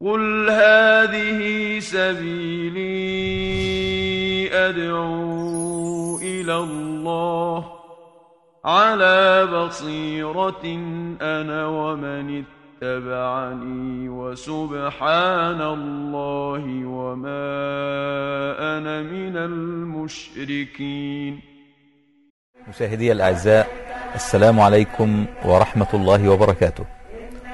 قل هذه سبيلي أدعو إلى الله على بصيرة أنا ومن اتبعني وسبحان الله وما أنا من المشركين. مشاهدي الأعزاء السلام عليكم ورحمة الله وبركاته.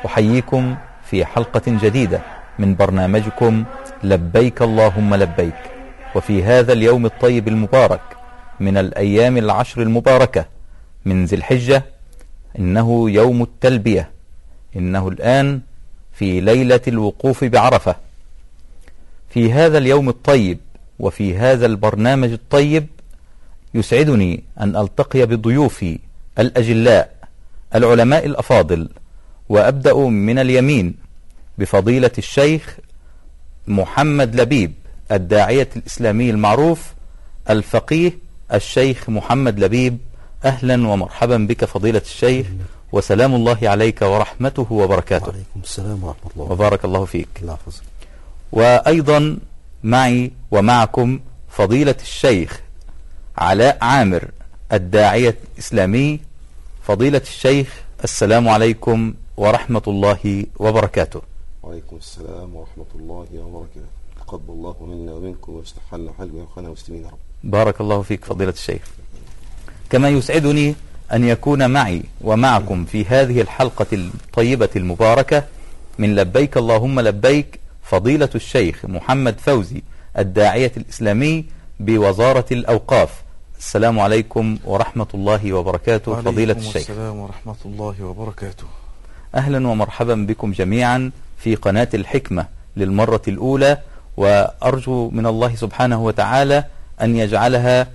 أحييكم في حلقة جديدة. من برنامجكم لبيك اللهم لبيك. وفي هذا اليوم الطيب المبارك من الأيام العشر المباركة من ذي الحجة إنه يوم التلبية إنه الآن في ليلة الوقوف بعرفة. في هذا اليوم الطيب وفي هذا البرنامج الطيب يسعدني أن ألتقي بضيوفي الأجلاء العلماء الأفاضل وأبدأ من اليمين. بفضيلة الشيخ محمد لبيب الداعية الإسلامي المعروف الفقيه الشيخ محمد لبيب. أهلا ومرحبا بك فضيلة الشيخ وسلام الله عليك ورحمته وبركاته. وعليكم السلام ورحمة الله. وبارك الله فيك. الله وأيضا معي ومعكم فضيلة الشيخ علاء عامر الداعية الإسلامي. فضيلة الشيخ السلام عليكم ورحمة الله وبركاته. وعليكم السلام ورحمة الله وبركاته. تقبل الله منا ومنكم واستحلنا حلو ويخانا مسلمين يا رب. بارك الله فيك فضيلة الشيخ. كما يسعدني أن يكون معي ومعكم في هذه الحلقة الطيبة المباركة من لبيك اللهم لبيك فضيلة الشيخ محمد فوزي الداعية الإسلامي بوزارة الأوقاف. السلام عليكم ورحمة الله وبركاته فضيلة الشيخ. السلام ورحمة الله وبركاته. أهلا ومرحبا بكم جميعا. في قناة الحكمة للمرة الأولى وأرجو من الله سبحانه وتعالى أن يجعلها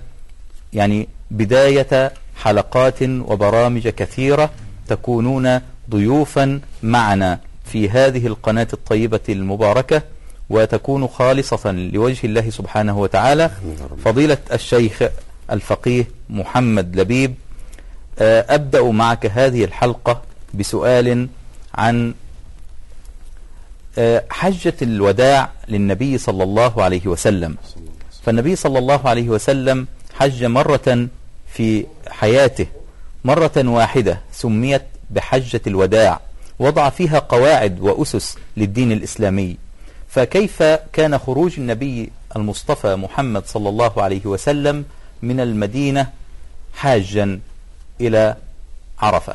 يعني بداية حلقات وبرامج كثيرة تكونون ضيوفا معنا في هذه القناة الطيبة المباركة وتكون خالصة لوجه الله سبحانه وتعالى. فضيلة الشيخ الفقيه محمد لبيب آه، أبدأ معك هذه الحلقة بسؤال عن حجة الوداع للنبي صلى الله عليه وسلم. فالنبي صلى الله عليه وسلم حج مرة في حياته. مرة واحدة سميت بحجة الوداع. وضع فيها قواعد وأسس للدين الإسلامي. فكيف كان خروج النبي المصطفى محمد صلى الله عليه وسلم من المدينة حاجا إلى عرفة؟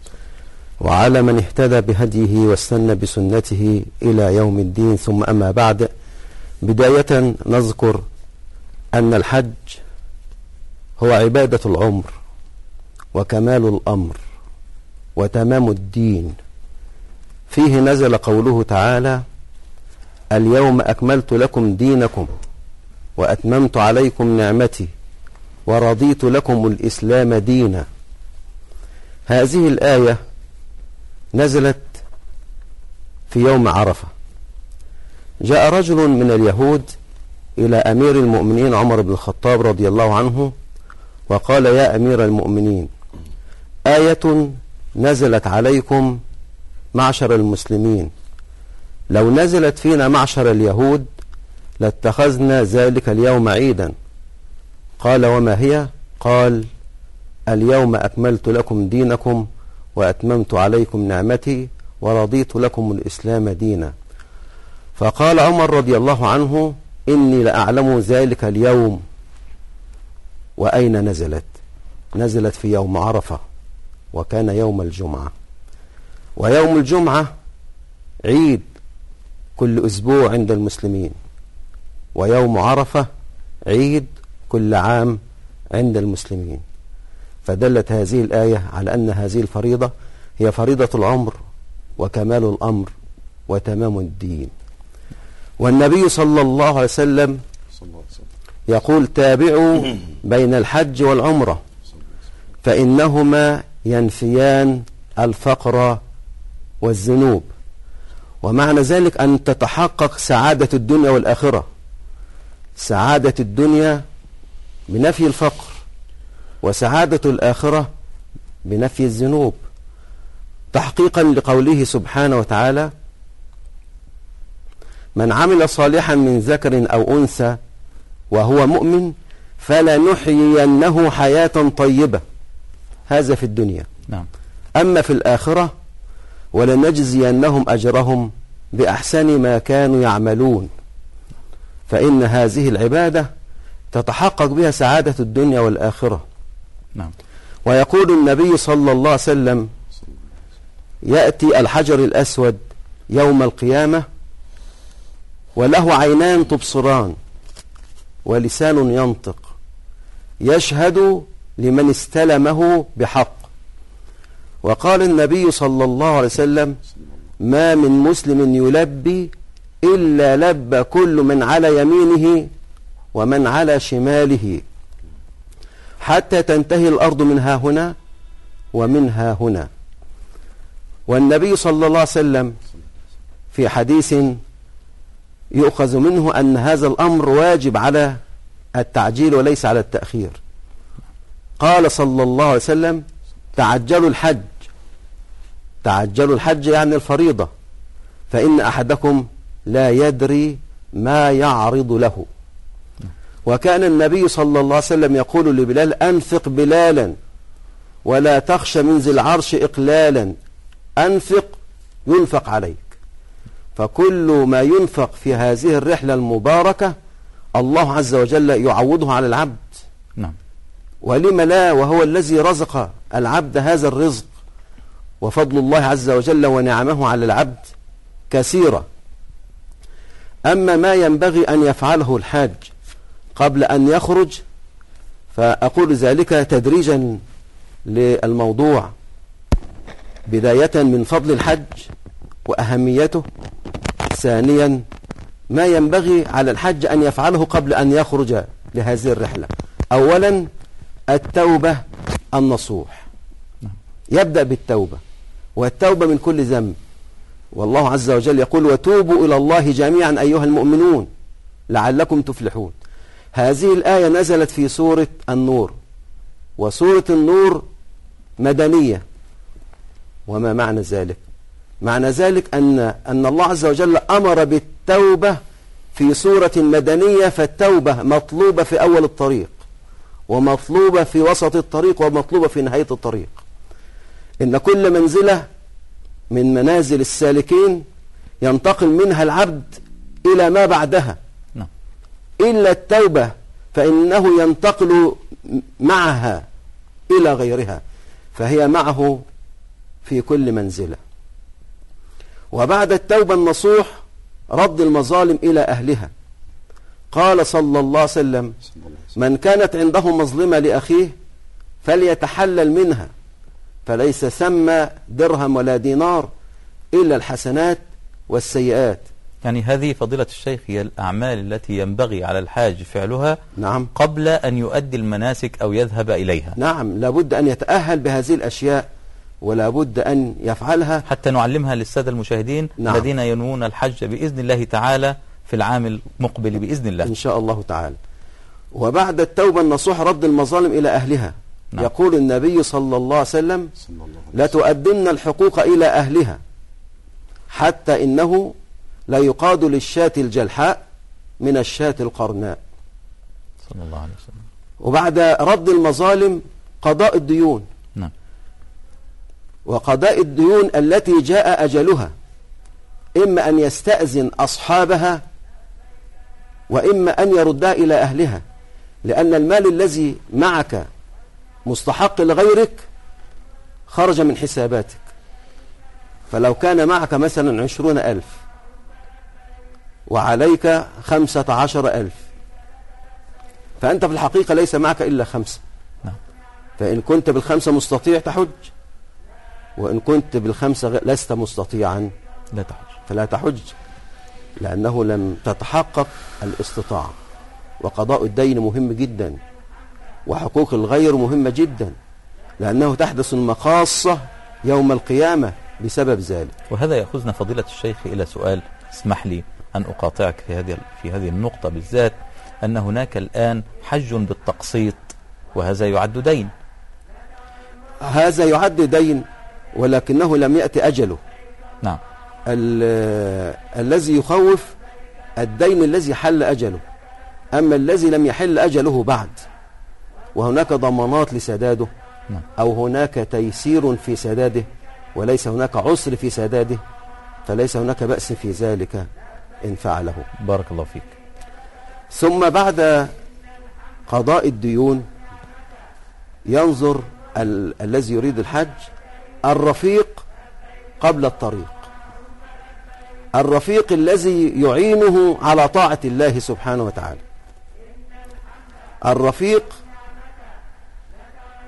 وعلى من اهتدى بهديه واستنى بسنته إلى يوم الدين ثم أما بعد. بداية نذكر أن الحج هو عبادة العمر وكمال الأمر وتمام الدين. فيه نزل قوله تعالى اليوم أكملت لكم دينكم وأتممت عليكم نعمتي ورضيت لكم الإسلام دينا. هذه الآية نزلت في يوم عرفة. جاء رجل من اليهود إلى أمير المؤمنين عمر بن الخطاب رضي الله عنه وقال يا أمير المؤمنين آية نزلت عليكم معشر المسلمين. لو نزلت فينا معشر اليهود لاتخذنا ذلك اليوم عيدا. قال وما هي؟ قال اليوم أكملت لكم دينكم وأتممت عليكم نعمتي ورضيت لكم الإسلام دينا. فقال عمر رضي الله عنه إني لأعلم ذلك اليوم. وأين نزلت؟ نزلت في يوم عرفة وكان يوم الجمعة. ويوم الجمعة عيد كل أسبوع عند المسلمين. ويوم عرفة عيد كل عام عند المسلمين. فدلت هذه الآية على أن هذه الفريضة هي فريضة العمر وكمال الأمر وتمام الدين. والنبي صلى الله عليه وسلم يقول تابعوا بين الحج والعمرة فإنهما ينفيان الفقر والذنوب. ومعنى ذلك أن تتحقق سعادة الدنيا والآخرة. سعادة الدنيا بنفي الفقر وسعادة الآخرة بنفي الذنوب تحقيقا لقوله سبحانه وتعالى من عمل صالحا من ذكر أو أنثى وهو مؤمن فلنحيينه حياة طيبة. هذا في الدنيا. نعم. أما في الآخرة ولنجزينهم أجرهم بأحسن ما كانوا يعملون. فإن هذه العبادة تتحقق بها سعادة الدنيا والآخرة. نعم. ويقول النبي صلى الله عليه وسلم يأتي الحجر الأسود يوم القيامة وله عينان تبصران ولسان ينطق يشهد لمن استلمه بحق. وقال النبي صلى الله عليه وسلم ما من مسلم يلبي إلا لبى كل من على يمينه ومن على شماله. حتى تنتهي الأرض من ها هنا ومن ها هنا. والنبي صلى الله عليه وسلم في حديث يؤخذ منه أن هذا الأمر واجب على التعجيل وليس على التأخير. قال صلى الله عليه وسلم تعجلوا الحج. تعجلوا الحج يعني الفريضة. فإن أحدكم لا يدري ما يعرض له. وكان النبي صلى الله عليه وسلم يقول لبلال أنفق بلالا ولا تخش من ذي العرش إقلالا أنفق ينفق عليك. فكل ما ينفق في هذه الرحلة المباركة الله عز وجل يعوضه على العبد. نعم. ولم لا؟ وهو الذي رزق العبد هذا الرزق. وفضل الله عز وجل ونعمه على العبد كثيرة. أما ما ينبغي أن يفعله الحاج قبل أن يخرج فأقول ذلك تدريجا للموضوع بداية من فضل الحج وأهميته. ثانيا ما ينبغي على الحج أن يفعله قبل أن يخرج لهذه الرحلة. أولا التوبة النصوح. يبدأ بالتوبة والتوبة من كل ذنب. والله عز وجل يقول وتوبوا إلى الله جميعا أيها المؤمنون لعلكم تفلحون. هذه الآية نزلت في سورة النور وسورة النور مدنية. وما معنى ذلك؟ معنى ذلك أن, أن الله عز وجل أمر بالتوبة في سورة مدنية فالتوبة مطلوبة في أول الطريق ومطلوبة في وسط الطريق ومطلوبة في نهاية الطريق. إن كل منزلة من منازل السالكين ينتقل منها العبد إلى ما بعدها. إلا التوبة فإنه ينتقل معها إلى غيرها فهي معه في كل منزلة. وبعد التوبة النصوح رد المظالم إلى أهلها. قال صلى الله عليه وسلم من كانت عنده مظلمة لأخيه فليتحلل منها فليس ثم درهم ولا دينار إلا الحسنات والسيئات. يعني هذه فضيلة الشيخ هي الأعمال التي ينبغي على الحاج فعلها نعم. قبل أن يؤدي المناسك أو يذهب إليها. نعم لابد أن يتأهل بهذه الأشياء ولا بد أن يفعلها. حتى نعلمها للسادة المشاهدين نعم. الذين ينوون الحج بإذن الله تعالى في العام المقبل بإذن الله. إن شاء الله تعالى. وبعد التوبة النصوح رد المظالم إلى أهلها. نعم. يقول النبي صلى الله عليه وسلم. لتؤدن الحقوق إلى أهلها حتى إنه لا يقاد للشاة الجلحاء من الشاة القرناء. صلى الله عليه وسلم. وبعد رد المظالم قضاء الديون. نعم. وقضاء الديون التي جاء أجلها إما أن يستأذن أصحابها وإما أن يردها إلى أهلها لأن المال الذي معك مستحق لغيرك خرج من حساباتك. فلو كان معك مثلا عشرون ألف وعليك خمسة عشر ألف. فأنت في الحقيقة ليس معك إلا خمسة. نعم. فإن كنت بالخمسة مستطيع تحج. وإن كنت بالخمسة لست مستطيعا لا تحج. فلا تحج لأنه لم تتحقق الاستطاعة. وقضاء الدين مهم جدا وحقوق الغير مهمة جدا لأنه تحدث المقاصة يوم القيامة بسبب ذلك. وهذا يأخذنا فضيلة الشيخ إلى سؤال اسمح لي. أن أقاطعك في هذه في هذه النقطة بالذات أن هناك الآن حج بالتقسيط وهذا يعد دين. هذا يعد دين ولكنه لم يأتي أجله. نعم. ال- الذي يخوف الدين الذي حل أجله أما الذي لم يحل أجله بعد. وهناك ضمانات لسداده نعم. أو هناك تيسير في سداده وليس هناك عسر في سداده فليس هناك بأس في ذلك. إن فعله. بارك الله فيك. ثم بعد قضاء الديون ينظر ال- الذي يريد الحج الرفيق قبل الطريق. الرفيق الذي يعينه على طاعة الله سبحانه وتعالى. الرفيق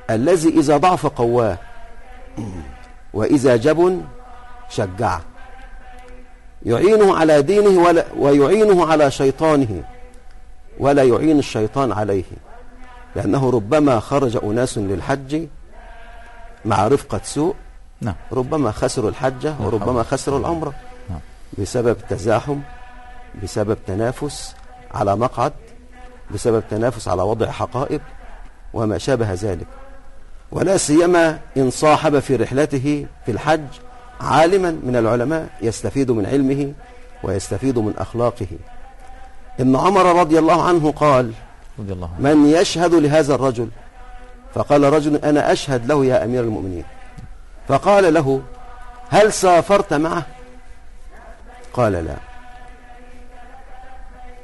الذي إذا ضعف قواه وإذا جبن شجعه. يعينه على دينه ولا ويعينه على شيطانه ولا يعين الشيطان عليه. لأنه ربما خرج أناس للحج مع رفقة سوء نعم. ربما خسروا الحجة وربما خسروا العمرة. نعم. بسبب تزاحم بسبب تنافس على مقعد بسبب تنافس على وضع حقائب وما شابه ذلك. ولا سيما إن صاحب في رحلته في الحج عالما من العلماء يستفيد من علمه ويستفيد من أخلاقه. ابن عمر رضي الله عنه قال رضي الله عنه. من يشهد لهذا الرجل فقال رجل أنا أشهد له يا أمير المؤمنين. فقال له هل سافرت معه؟ قال لا.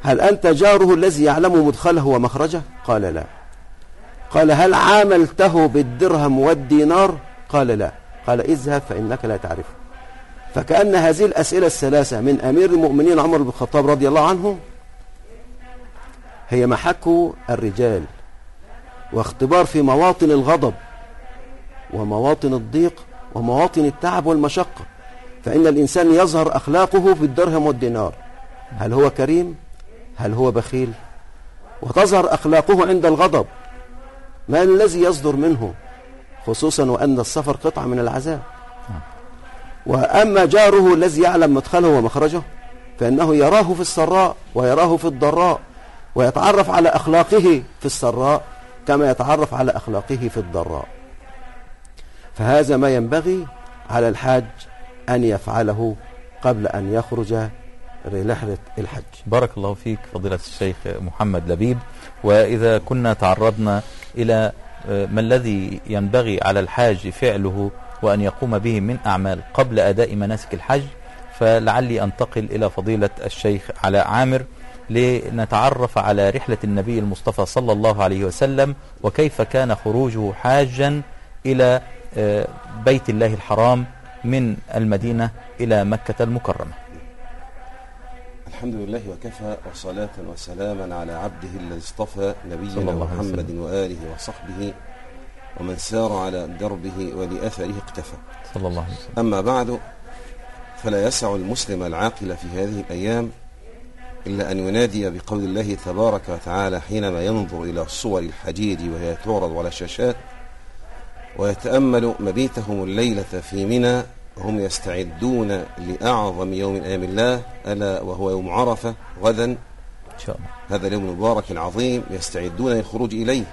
هل أنت جاره الذي يعلم مدخله ومخرجه؟ قال لا. قال هل عاملته بالدرهم والدينار؟ قال لا. قال اذهب فإنك لا تعرفه. فكأن هذه الأسئلة الثلاثة من أمير المؤمنين عمر بن الخطاب رضي الله عنه هي محك الرجال واختبار في مواطن الغضب ومواطن الضيق ومواطن التعب والمشقة. فإن الإنسان يظهر أخلاقه في الدرهم والدينار. هل هو كريم؟ هل هو بخيل؟ وتظهر أخلاقه عند الغضب. ما الذي يصدر منه؟ خصوصا وأن السفر قطعة من العذاب. وأما جاره الذي يعلم مدخله ومخرجه فإنه يراه في السراء ويراه في الضراء ويتعرف على أخلاقه في السراء كما يتعرف على أخلاقه في الضراء. فهذا ما ينبغي على الحاج أن يفعله قبل أن يخرج لرحلة الحج. بارك الله فيك فضيلة الشيخ محمد لبيب. وإذا كنا تعرضنا إلى ما الذي ينبغي على الحاج فعله وأن يقوم به من أعمال قبل أداء مناسك الحج فلعلي أنتقل إلى فضيلة الشيخ علاء عامر لنتعرف على رحلة النبي المصطفى صلى الله عليه وسلم وكيف كان خروجه حاجا إلى آه، بيت الله الحرام من المدينة إلى مكة المكرمة. الحمد لله وكفى وصلاة وسلاما على عبده الذي اصطفى نبينا محمد. وآله وصحبه ومن سار على دربه ولأثره اقتفى صلى الله عليه وسلم أما بعد فلا يسع المسلم العاقل في هذه الأيام إلا أن ينادي بقول الله تبارك وتعالى حينما ينظر إلى صور الحجيج وهي تعرض على الشاشات ويتأمل مبيتهم الليلة في منى وهم يستعدون لأعظم يوم من أيام الله ألا وهو يوم عرفة غدا. إن شاء الله. هذا اليوم المبارك العظيم يستعدون للخروج إليه.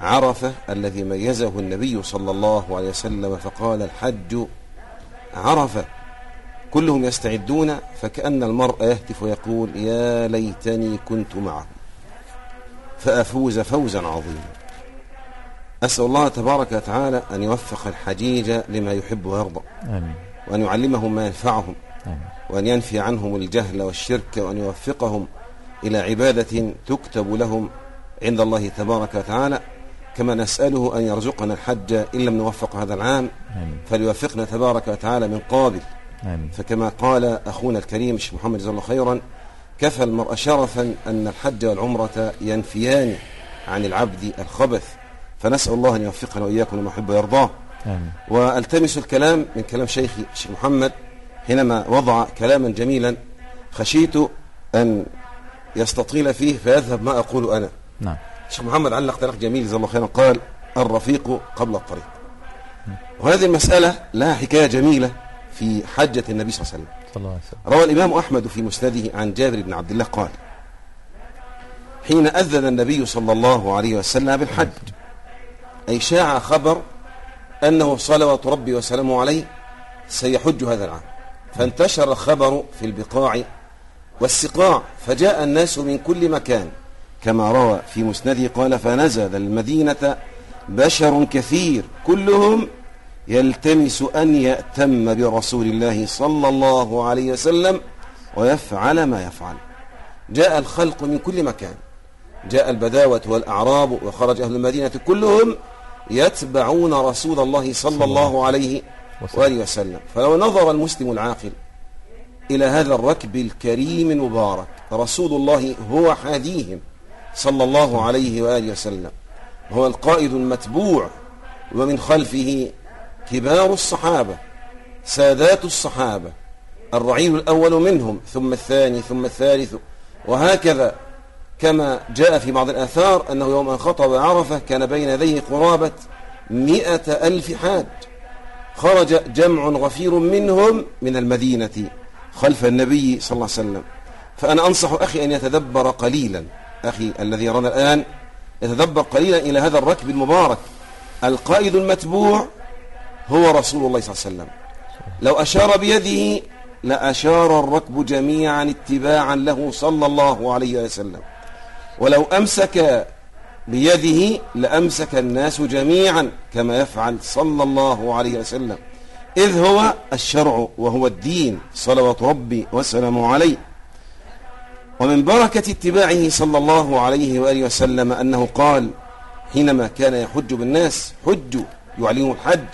عرفة الذي ميزه النبي صلى الله عليه وسلم فقال الحج عرفة. كلهم يستعدون فكأن المرء يهتف ويقول يا ليتني كنت معهم فأفوز فوزا عظيما. أسأل الله تبارك وتعالى أن يوفق الحجيج لما يحب ويرضى. آمين. وأن يعلمهم ما ينفعهم. آمين. وأن ينفي عنهم الجهل والشرك. وأن يوفقهم إلى عبادة تكتب لهم عند الله تبارك وتعالى. كما نسأله أن يرزقنا الحج إن لم نوفق هذا العام. آمين. فليوفقنا تبارك وتعالى من قابل. آمين. فكما قال أخونا الكريم الشيخ محمد جزاه الله خيرا كفى المرء شرفا أن الحج والعمرة ينفيان عن العبد الخبث. فنسأل الله أن يوفقنا وإياكم لما يحب ويرضاه. آمين. والتمس الكلام من كلام شيخي الشيخ محمد حينما وضع كلاما جميلا خشيت أن يستطيل فيه فيذهب ما أقول أنا. نعم. الشيخ محمد علق تعليق جميل جزاه الله خيرا قال الرفيق قبل الطريق. وهذه المسألة لها حكاية جميلة في حجة النبي صلى الله عليه وسلم. صلى الله عليه وسلم. روى الإمام أحمد في مسنده عن جابر بن عبد الله قال حين أذن النبي صلى الله عليه وسلم بالحج أي شاع خبر أنه صلوات ربي وسلامه عليه سيحج هذا العام. فانتشر الخبر في البقاع والسقاع فجاء الناس من كل مكان. كما روى في مسنده قال فنزل المدينة بشر كثير كلهم يلتمس أن يأتم برسول الله صلى الله عليه وسلم ويفعل ما يفعل. جاء الخلق من كل مكان. جاء البداوة والأعراب وخرج أهل المدينة كلهم يتبعون رسول الله صلى الله عليه وآله وسلم. فلو نظر المسلم العاقل إلى هذا الركب الكريم المبارك رسول الله هو حاديهم صلى الله عليه وآله وسلم. هو القائد المتبوع ومن خلفه كبار الصحابة سادات الصحابة الرعيل الأول منهم ثم الثاني ثم الثالث وهكذا. كما جاء في بعض الآثار أنه يوم خطب عرفة كان بين يديه قرابة مئة ألف حاج. خرج جمع غفير منهم من المدينة خلف النبي صلى الله عليه وسلم. فأنا أنصح أخي أن يتدبر قليلا. أخي الذي يرانا الآن يتدبر قليلا إلى هذا الركب المبارك. القائد المتبوع هو رسول الله صلى الله عليه وسلم. لو أشار بيده لأشار الركب جميعا اتباعا له صلى الله عليه وسلم. ولو أمسك بيده لأمسك الناس جميعا كما يفعل صلى الله عليه وسلم. إذ هو الشرع وهو الدين صلوات ربي وسلامه عليه. ومن بركة اتباعه صلى الله عليه وآله وسلم أنه قال حينما كان يحج بالناس حج يعلم الحج.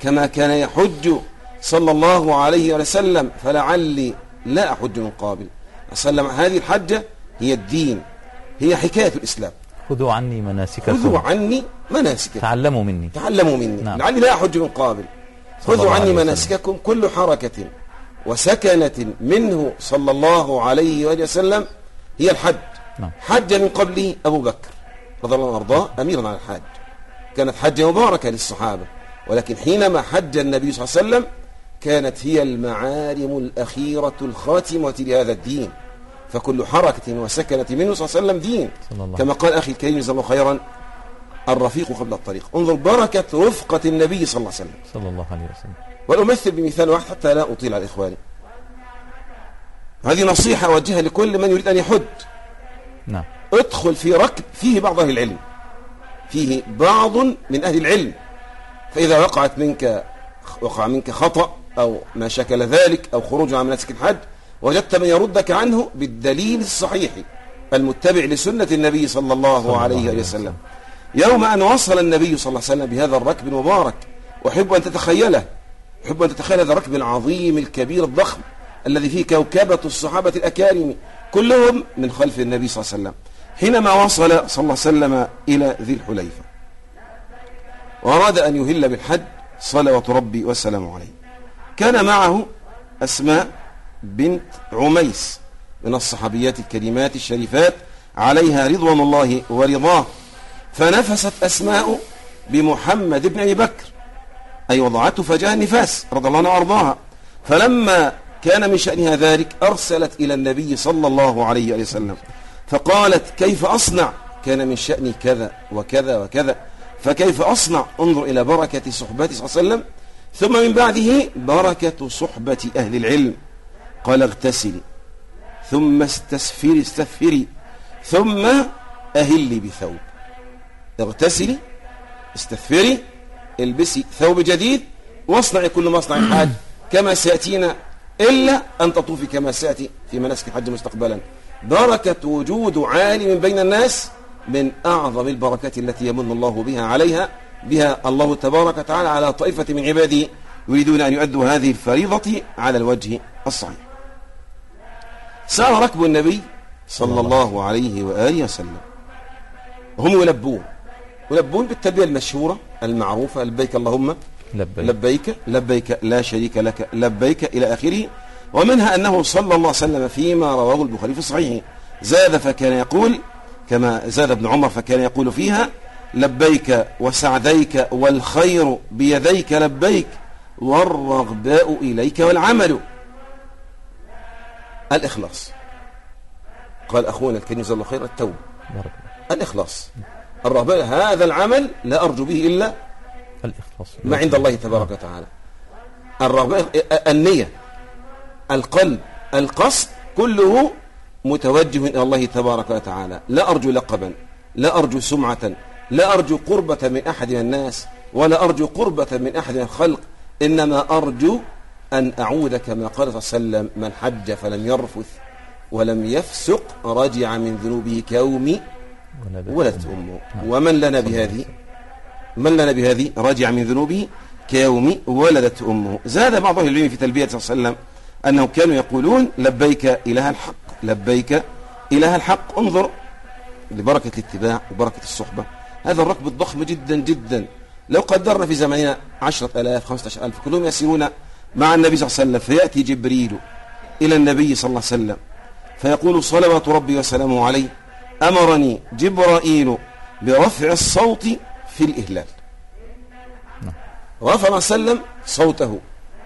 كما كان يحج صلى الله عليه وسلم فلعلي لا أحج من قابل. أسلم هذه الحجة هي الدين. هي حكاية الإسلام. خذوا عني مناسككم. خذوا عني مناسككم. تعلموا مني. تعلموا مني. نعم. لعلي لا أحج من قابل. خذوا عني. مناسككم كل حركة وسكنة منه صلى الله عليه وآله وسلم هي الحج. نعم. حج من قبله أبو بكر رضي الله عنه وأرضاه أميرا على الحج كانت حجة مباركة للصحابة ولكن حينما حج النبي صلى الله عليه وسلم كانت هي المعالم الأخيرة الخاتمة لهذا الدين. فكل حركة وسكنة منه صلى الله عليه وسلم دين. الله كما قال أخي الكريم جزاه الله خيرا الرفيق قبل الطريق. انظر بركة رفقة النبي صلى الله عليه وسلم. صلى الله عليه وسلم. ولأمثل بمثال واحد حتى لا أطيل على إخواني. هذه نصيحة أوجهها لكل من يريد أن يحج نعم. ادخل في ركب فيه بعض أهل العلم. فيه بعض من أهل العلم. فإذا وقعت منك وقع منك خطأ أو ما شكل ذلك أو خروج عن مناسك الحج وجدت من يردك عنه بالدليل الصحيح المتبع لسنة النبي صلى الله عليه وسلم. يوم أن وصل النبي صلى الله عليه وسلم بهذا الركب المبارك أحب أن تتخيله أحب أن تتخيل هذا الركب العظيم الكبير الضخم الذي فيه كوكبة الصحابة الأكارم كلهم من خلف النبي صلى الله عليه وسلم. حينما وصل صلى الله عليه وسلم إلى ذي الحليفة. وأراد أن يهل بالحج صلوات ربي وسلامه عليه. كان معه أسماء بنت عميس من الصحابيات الكريمات الشريفات عليها رضوان الله ورضاه. فنفست أسماء بمحمد بن أبي بكر أي وضعته فجاء النفاس رضي الله عنها وأرضاها. فلما كان من شأنها ذلك أرسلت إلى النبي صلى الله عليه وسلم فقالت كيف أصنع؟ كان من شأني كذا وكذا وكذا. فكيف أصنع؟ انظر إلى بركة صحبته صلى الله عليه وسلم. ثم من بعده بركة صحبة أهل العلم. قال اغتسلي ثم استسفري استثفري ثم أهلي بثوب. اغتسلي استثفري البسي ثوب جديد واصنعي كل ما يصنع الحاج كما سيأتينا إلا أن تطوفي كما سيأتي في مناسك الحج مستقبلا. بركة وجود عالم بين الناس من أعظم البركات التي يمن الله بها عليها بها الله تبارك وتعالى على طائفة من عباده يريدون أن يؤدوا هذه الفريضة على الوجه الصحيح. سار ركب النبي صلى الله عليه وآله وسلم. هم يلبون. يلبون بالتلبية المشهورة المعروفة لبيك اللهم لبيك. لبيك لبيك لا شريك لك لبيك إلى آخره. ومنها أنه صلى الله عليه وسلم فيما رواه البخاري في صحيحه زاد فكان يقول كما زاد ابن عمر فكان يقول فيها لبيك وسعديك والخير بيديك لبيك والرغباء إليك والعمل. الإخلاص. قال أخونا الكريم جزاه الله خير التوبة. الإخلاص. الرغباء هذا العمل لا أرجو به إلا الإخلاص. ما عند الله تبارك وتعالى. الرغبة النية القلب القصد كله متوجه إلى الله تبارك وتعالى. لا أرجو لقبا لا أرجو سمعة لا أرجو قربة من أحد من الناس ولا أرجو قربة من أحد من الخلق إنما أرجو أن أعود كما قال صلى الله عليه وسلم من حج فلم يرفث ولم يفسق رجع من ذنوبه كوم ولدت أمه. ومن لنا بهذه؟ من لنا بهذه؟ رجع من ذنوبه كيوم ولدت أمه. زاد بعض أهل العلم في تلبية صلى الله عليه وسلم أنهم كانوا يقولون لبيك إله الحق لبيك إله الحق انظر. لبركة الاتباع وبركة الصحبة. هذا الركب الضخم جدا جدا. لو قدرنا في زماننا عشرة ألاف خمسة ألف كلهم يسيرون مع النبي صلى الله عليه وسلم فيأتي جبريل إلى النبي صلى الله عليه وسلم فيقول صلوات ربي وسلامه عليه أمرني جبرائيل برفع الصوت في الإهلال. رفع سلم صوته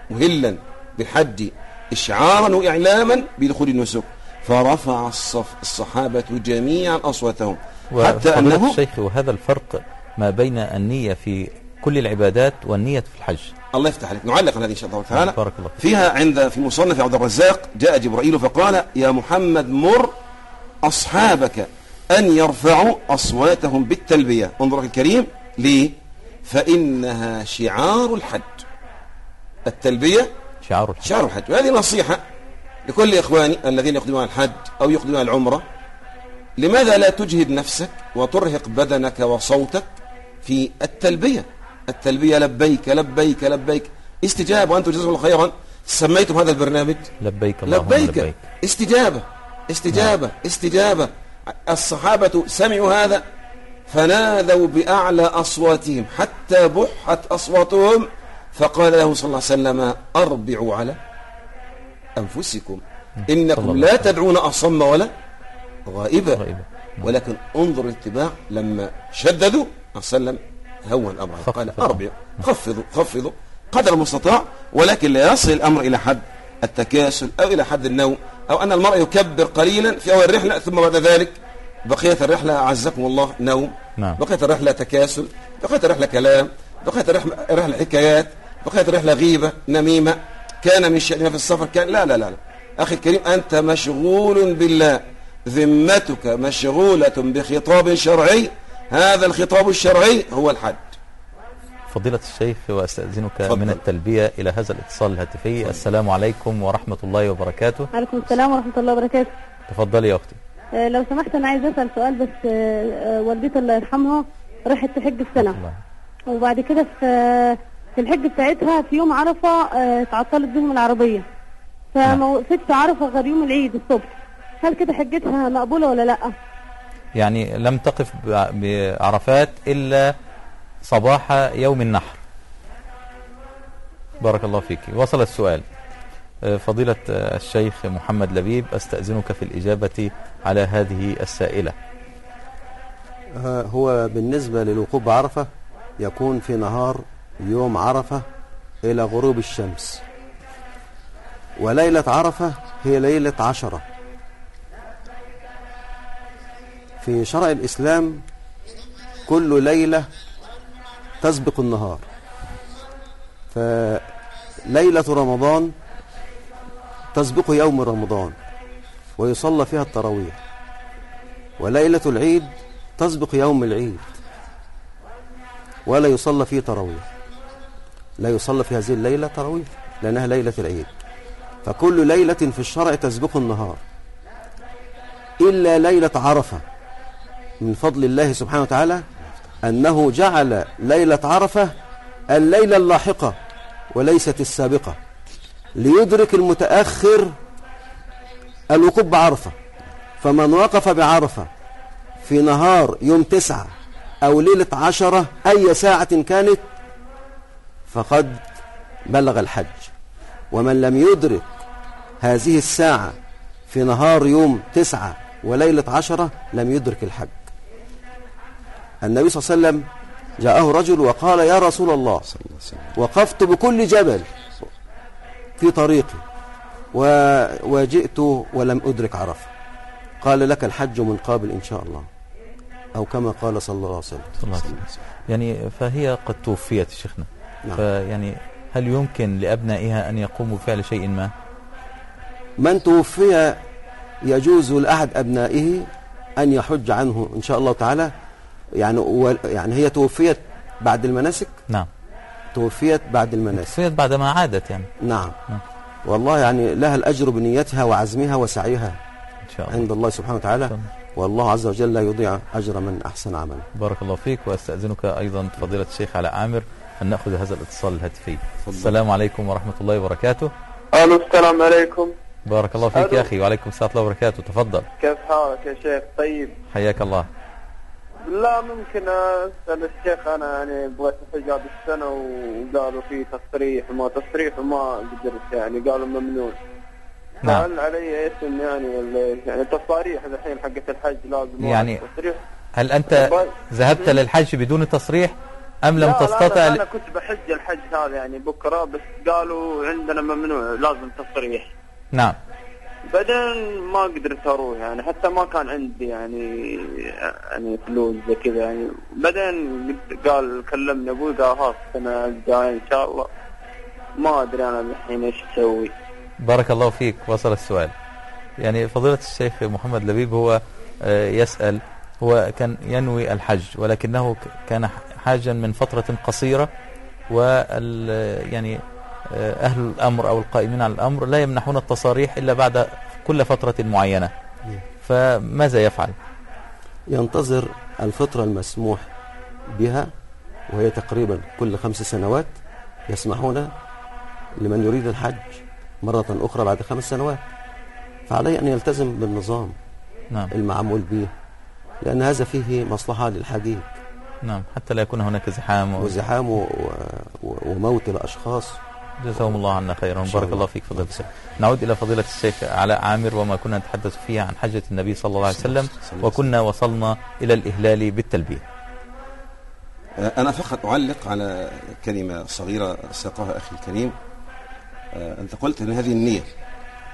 مهلا بالحج إشعارا وإعلاما بدخول النسك فرفع الصف الصحابة جميعا أصواتهم حتى أنه الشيخ وهذا الفرق ما بين النية في كل العبادات والنية في الحج. الله يفتح عليك. نعلق على هذه إن شاء الله تعالى بارك الله. فيها عند في مصنف عبد الرزاق جاء جبرائيل فقال يا محمد مر أصحابك أن يرفعوا أصواتهم بالتلبية. انظر الكريم ليه فإنها شعار الحج. التلبية شعار الحج. شعار الحج. وهذه نصيحة لكل إخواني الذين يقدمون الحج أو يقدمون العمرة. لماذا لا تجهد نفسك وترهق بدنك وصوتك في التلبية؟ التلبية لبيك لبيك لبيك. استجابة وأنتم جزاكم الله خيرا. سميتم هذا البرنامج؟ لبيك اللهم لبيك, لبيك. استجابة استجابة استجابة. الصحابة سمعوا هذا فنادوا بأعلى أصواتهم. حتى بحت أصواتهم فقال له صلى الله عليه وسلم أربعوا على أنفسكم. صلى إنكم لا. تدعون أصم ولا غائبا غائبا. ولكن انظر الاتباع لما شددوا صلى الله عليه وسلم هون الأمر قال. أربعوا خفضوا خفضوا قدر المستطاع ولكن لا يصل الأمر إلى حد التكاسل أو إلى حد النوم أو أن المرء يكبر قليلا في أول الرحلة ثم بعد ذلك بقية الرحلة أعزكم الله نوم نعم. بقية الرحلة تكاسل بقية الرحلة كلام بقية الرحلة الرحلة حكايات بقية الرحلة غيبة نميمة كان من شأنها في السفر كان لا لا لا, لا. أخي الكريم أنت مشغول بالله ذمتك مشغولة بخطاب شرعي هذا الخطاب الشرعي هو الحج فضيلة الشيخ وأستأذنك تفضل. من التلبية إلى هذا الاتصال الهاتفي. السلام عليكم ورحمة الله وبركاته. عليكم السلام ورحمة الله وبركاته. تفضلي يا أختي. آه، لو سمحت أنا عايز أسأل سؤال بس آه، آه، والدتي الله يرحمها راحت تحج السنة الله. وبعد كده في في الحج بتاعتها في يوم عرفة آه، اتعطلت بهم العربية. فما وقفتش عرفة غير يوم العيد الصبح. هل كده حجتها مقبولة ولا لأ؟ يعني لم تقف بعرفات إلا صباح يوم النحر. بارك الله فيك. وصل السؤال. آه، فضيلة الشيخ محمد لبيب أستأذنك في الإجابة على هذه السائلة. آه، هو بالنسبة للوقوف بعرفة يكون في نهار يوم عرفة إلى غروب الشمس. وليلة عرفة هي ليلة عشرة. في شرع الإسلام كل ليلة تسبق النهار. فليلة رمضان تسبق يوم رمضان ويصلى فيها التراويح. وليلة العيد تسبق يوم العيد ولا يصلى فيه تراويح. لا يصلى في هذه الليلة تراويح لأنها ليلة العيد. فكل ليلة في الشرع تسبق النهار. إلا ليلة عرفة. من فضل الله سبحانه وتعالى أنه جعل ليلة عرفة الليلة اللاحقة وليست السابقة ليدرك المتأخر الوقوف بعرفة. فمن وقف بعرفة في نهار يوم تسعة أو ليلة عشرة أي ساعة كانت فقد بلغ الحج. ومن لم يدرك هذه الساعة في نهار يوم تسعة وليلة عشرة لم يدرك الحج. النبي صلى الله عليه وسلم جاءه رجل وقال يا رسول الله وقفت بكل جبل في طريقي. وجئت ولم أدرك عرفة قال لك الحج من قابل إن شاء الله أو كما قال صلى الله عليه وسلم صلى الله عليه وسلم. يعني فهي قد توفيت شيخنا نعم. فيعني هل يمكن لأبنائها أن يقوموا بفعل شيء ما من توفي يجوز لأحد أبنائه أن يحج عنه إن شاء الله تعالى يعني و... يعني هي توفيت بعد المناسك؟ نعم. توفيت بعد المناسك. توفيت بعدما عادت يعني. نعم. نعم. والله يعني لها الأجر بنيتها وعزمها وسعيها إن شاء الله. عند الله سبحانه وتعالى. والله عز وجل لا يضيع أجر من أحسن عملا بارك الله فيك وأستأذنك أيضا فضيلة الشيخ علاء عامر أن نأخذ هذا الاتصال الهاتفي. السلام عليكم ورحمة الله وبركاته. ألو السلام عليكم. بارك الله فيك ألو. يا أخي وعليكم السلام ورحمة الله وبركاته. تفضل. كيف حالك يا شيخ؟ طيب. حياك الله. لا ممكن أسأل الشيخ. أنا يعني بغيت احج هذه السنة وقالوا في تصريح وما تصريح وما قدرت يعني قالوا ممنوع. نعم. فهل علي اسم يعني؟ يعني تصاريح الحين حقت الحج لازم يعني تصريح. هل أنت ذهبت للحج بدون تصريح أم لم لا تستطع لا, أنا كنت بحج الحج هذا يعني بكرة بس قالوا عندنا ممنوع لازم تصريح. نعم. بعدين ما قدرت أروح يعني حتى ما كان عندي يعني يعني فلوس زي كذا يعني. بعدين قال كلمني أبوي قال ها السنة الجايه إن شاء الله. ما أدري أنا الحين إيش أسوي. بارك الله فيك. وصل السؤال. يعني فضيلة الشيخ محمد لبيب هو آه، يسأل هو كان ينوي الحج ولكنه كان حاجا من فترة قصيرة وال يعني أهل الأمر أو القائمين على الأمر لا يمنحون التصاريح إلا بعد كل فترة معينة. فماذا يفعل؟ ينتظر الفترة المسموح بها وهي تقريبا كل خمس سنوات يسمحون لمن يريد الحج مرة أخرى بعد خمس سنوات. فعليه أن يلتزم بالنظام نعم. المعمول به لأن هذا فيه مصلحة للحجيج نعم. حتى لا يكون هناك زحام و- وزحام و- و- وموت الأشخاص. جزاهم الله عنا خيرا. بارك الله. فيك فضيلة الشيخ. نعود إلى فضيلة الشيخ علاء عامر وما كنا نتحدث فيها عن حجة النبي صلى الله عليه وسلم وكنا وصلنا إلى الإهلال بالتلبية. آه، أنا فقط أعلق على كلمة صغيرة ساقها أخي الكريم. آه، أنت قلت أن هذه النية.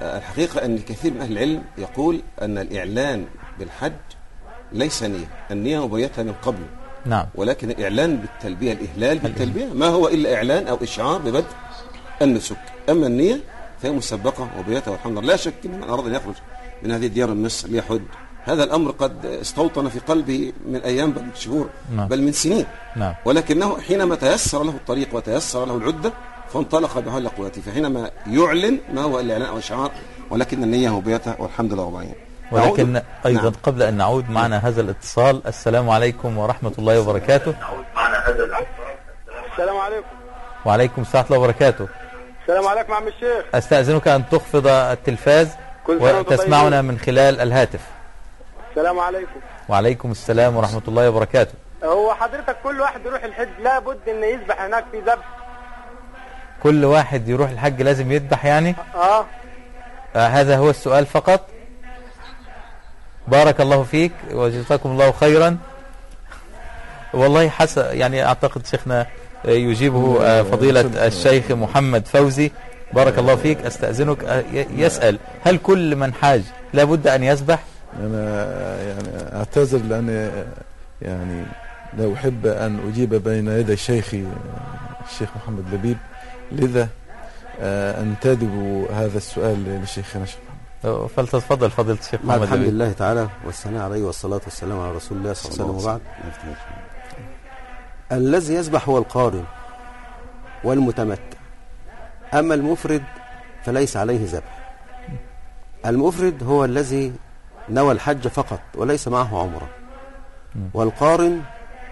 آه، الحقيقة أن كثير من أهل العلم يقول أن الإعلان بالحج ليس نية. النية مبيتها من قبل. نعم. ولكن الإعلان بالتلبية الإهلال. بالتلبية ما هو إلا إعلان أو إشعار ببدء. النسك أما النية فهي مسبقة وبيتها والحمد لله. لا شك أن من أراد أن يخرج من هذه الديار من مصر ليحج هذا الأمر قد استوطن في قلبه من أيام بل من شهور نعم. بل من سنين. نعم. ولكنه حينما تيسر له الطريق وتيسر له العدة فانطلق بحول قوته فحينما يعلن ما هو إلا إعلان أو إشعار ولكن النية مبيتة والحمد لله رب العالمين. ولكن أيضا نعم. قبل أن نعود معنا هذا الاتصال السلام عليكم ورحمة الله وبركاته. السلام عليكم. وعليكم السلام ورحمة الله وبركاته. السلام عليكم عم الشيخ. أستأذنك أن تخفض التلفاز وتسمعنا. من خلال الهاتف. السلام عليكم. وعليكم السلام ورحمة الله وبركاته. هو حضرتك كل واحد يروح الحج لابد انه يذبح هناك في ذبح. كل واحد يروح الحج لازم يذبح يعني؟ آه. آه هذا هو السؤال فقط. بارك الله فيك وجزاكم الله خيرا. والله حس يعني أعتقد شيخنا آه، يجيبه آه، فضيلة الشيخ محمد فوزي. بارك الله فيك. أستأذنك آه، يسأل هل كل من حاج لابد أن يسبح؟ أنا يعني أعتذر لأني يعني لا أحب أن أجيب بين يدي شيخي الشيخ محمد لبيب. لذا آه، أنتدب هذا السؤال لشيخنا الشيخ محمد. فلتتفضل فضيلة الشيخ محمد الحمد. لله تعالى والثناء عليه والصلاة والسلام على رسول الله صلى الله عليه وسلم. وبعد. الذي يسبح هو القارن والمتمتع. أما المفرد فليس عليه ذبح. المفرد هو الذي نوى الحج فقط وليس معه عمرة. والقارن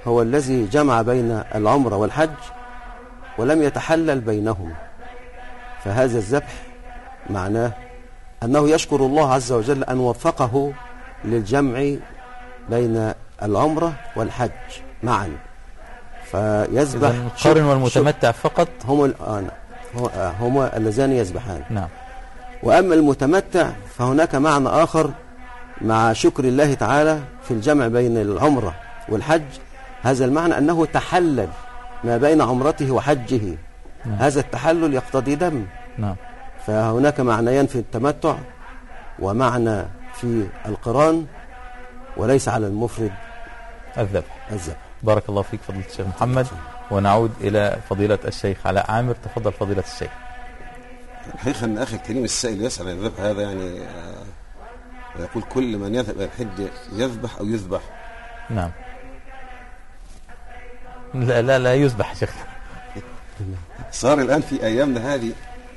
هو الذي جمع بين العمرة والحج ولم يتحلل بينهما. فهذا الذبح معناه أنه يشكر الله عز وجل أن وفقه للجمع بين العمرة والحج معا. فيذبح إذن القارن والمتمتع فقط؟ هم آه، نعم. هو- آه، هما اللذان يذبحان. نعم. وأما المتمتع فهناك معنى آخر مع شكر الله تعالى في الجمع بين العمرة والحج. هذا المعنى أنه تحلل ما بين عمرته وحجه. هذا التحلل يقتضي دم. نعم. فهناك معنيان في التمتع ومعنى في القران وليس على المفرد الذبح. الذبح. بارك الله فيك فضيلة الشيخ محمد. ونعود إلى فضيلة الشيخ. علاء عامر تفضل فضيلة الشيخ. الحقيقة أن أخي الكريم السائل يسأل عن الذبح هذا يعني آه، يقول كل من يذهب إلى الحج يذبح أو يذبح. نعم. لا لا لا يذبح شيخ. صار الآن في أيامنا هذه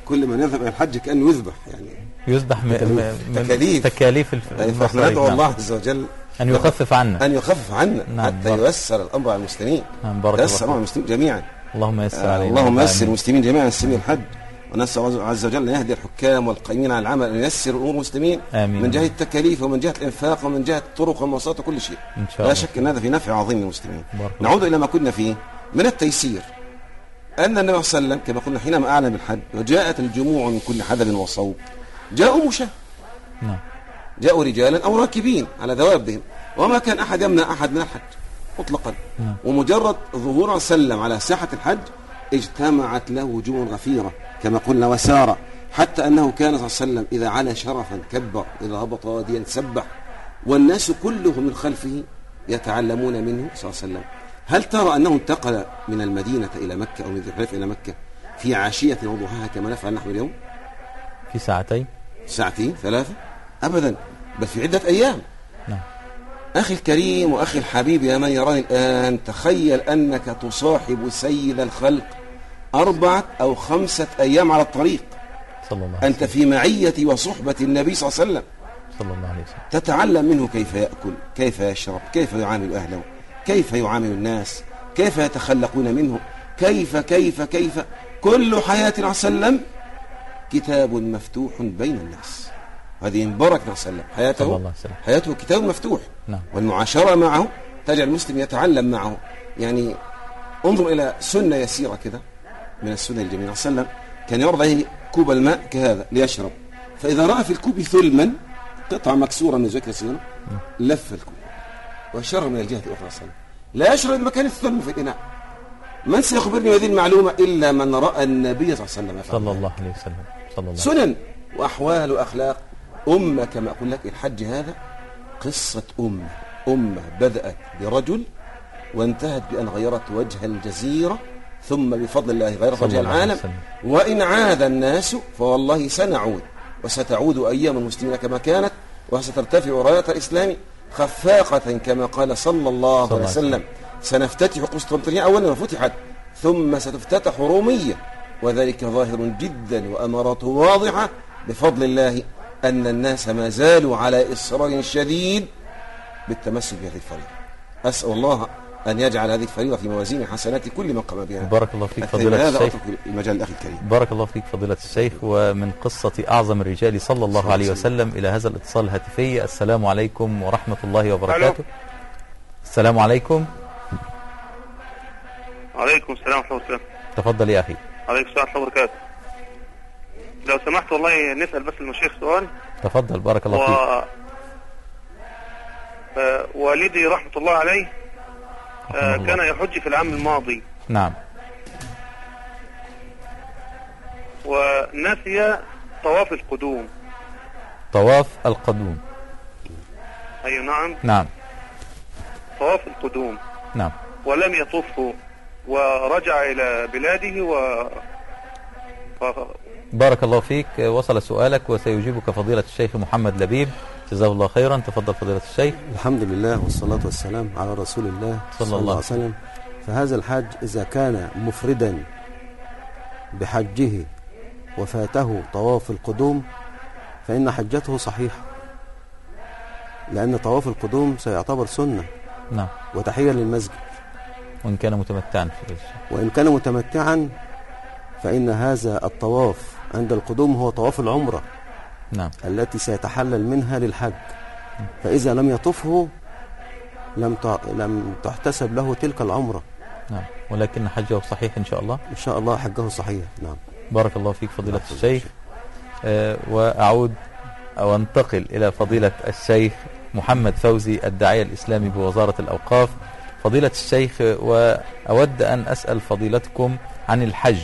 كل من يذهب إلى الحج كأنه يذبح يعني. يذبح من تكاليف. تكاليف. المصاريف. ندعو نعم. الله عز وجل أن يخفف عنا. أن يخفف عنا نعم، حتى بارك. ييسر الأمر على المسلمين. نعم بارك الله ييسر على فيك. المسلمين جميعا. اللهم يسر آه، علينا اللهم. يسر المسلمين جميعا سبيل الحج ونسأل الله عز وجل أن يهدي الحكام والقائمين على العمل أن ييسر أمور المسلمين. آمين. من جهة التكاليف ومن جهة الإنفاق ومن جهة الطرق والمواصلات وكل شيء. إن شاء لا الله. شك أن هذا في نفع عظيم للمسلمين. نعود إلى ما كنا فيه. من التيسير أن النبي صلى الله عليه وسلم كما قلنا حينما أعلن بالحج وجاءت الجموع من كل حدب وصوب. جاءوا مشاة نعم. جاءوا رجالا أو راكبين على دوابهم وما كان أحد يمنع أحد من الحج مطلقا. نعم. ومجرد ظهور وسلم على ساحة الحج اجتمعت له جموع غفيرة كما قلنا وسارة. حتى أنه كان صلى الله عليه وسلم إذا علا شرفا كبر إذا هبط واديا سبح. والناس كلهم من خلفه يتعلمون منه صلى الله عليه وسلم. هل ترى أنه انتقل من المدينة إلى مكة أو من ذي الحليفة إلى مكة في عاشية وضحاها كما نفعل نحن اليوم؟ في ساعتين. ساعتين؟ ثلاثة؟ أبدا بل في عدة أيام. نعم. أخي الكريم وأخي الحبيب يا من يراني الآن تخيل أنك تصاحب سيد الخلق أربعة أو خمسة أيام على الطريق. صلى الله عليه أنت في معية وصحبة النبي صلى الله عليه وسلم. صلى الله عليه وسلم. تتعلم منه كيف يأكل كيف يشرب كيف يعامل أهله كيف يعامل الناس كيف يتخلقون منه كيف كيف كيف. كل حياة عليه وسلم كتاب مفتوح بين الناس. هذه مبارك عليه وسلم صلى حياته الله عليه وسلم. حياته كتاب مفتوح. نعم. والمعاشرة معه تجعل المسلم يتعلم معه. يعني انظر إلى سنة يسيرة كده من السنة الجميلة صلى الله عليه وسلم كان يعرض عليه كوب الماء كهذا ليشرب. فإذا رأى في الكوب ثلما قطعة مكسورة من زكاة صغيرة لف الكوب. وشرب من الجهة الأخرى صلى الله عليه وسلم. لا يشرب مكان الثلم في الإناء. من سيخبرني بهذه المعلومة إلا من رأى النبي صلى الله عليه وسلم. صلى. الله عليه وسلم. صلى الله سنن وأحوال وأخلاق. أمة كما أقول لك الحج هذا قصة أمة. أمة بدأت برجل وانتهت بأن غيرت وجه الجزيرة ثم بفضل الله غيرت وجه العالم. وإن عاد الناس فوالله سنعود وستعود أيام المسلمين كما كانت وسترتفع راية الإسلام خفاقة كما قال صلى الله عليه وسلم. سنفتتح قسطنطينية أولا ما فتحت ثم ستفتتح رومية. وذلك ظاهر جدا وأماراته واضحة بفضل الله أن الناس ما زالوا على إصرار شديد بالتمسك بهذه الفريضة. أسأل الله أن يجعل هذه الفريضة في موازين حسنات كل من قام بها. بارك الله فيك فضيلة هذا الشيخ. أترك المجال لأخي الكريم. بارك الله فيك فضيلة الشيخ. ومن قصة أعظم الرجال صلى الله عليه وسلم. إلى هذا الاتصال الهاتفي. السلام عليكم ورحمة الله وبركاته. السلام عليكم. عليكم السلام ورحمة الله وبركاته. تفضل يا أخي. عليكم السلام ورحمة الله وبركاته. لو سمحت والله نسأل بس المشيخ سؤال. تفضل بارك و... الله فيك. آه، والدي رحمة الله عليه آه، الله. كان يحج في العام الماضي. نعم. ونسي طواف القدوم. طواف القدوم. أي نعم. نعم. طواف القدوم. نعم. ولم يطفه ورجع إلى بلاده و ف- بارك الله فيك. وصل سؤالك وسيجيبك فضيلة الشيخ محمد لبيب. جزاه الله خيرا. تفضل فضيلة الشيخ. الحمد لله والصلاة والسلام على رسول الله صلى الله عليه وسلم. فهذا الحج إذا كان مفردا بحجه وفاته طواف القدوم فإن حجته صحيحة لأن طواف القدوم سيعتبر سنة. نعم. وتحية للمسجد. وإن كان متمتعا. وإن كان متمتعا فإن هذا الطواف عند القدوم هو طواف العمرة نعم. التي سيتحلل منها للحج. فإذا لم يطفه لم لم تحتسب له تلك العمرة. نعم. ولكن حجه صحيح إن شاء الله؟ إن شاء الله حجه صحيح نعم. بارك الله فيك فضيلة الشيخ. آه وأعود وانتقل إلى فضيلة الشيخ محمد فوزي الداعية الإسلامي بوزارة الأوقاف. فضيلة الشيخ وأود أن أسأل فضيلتكم عن الحج.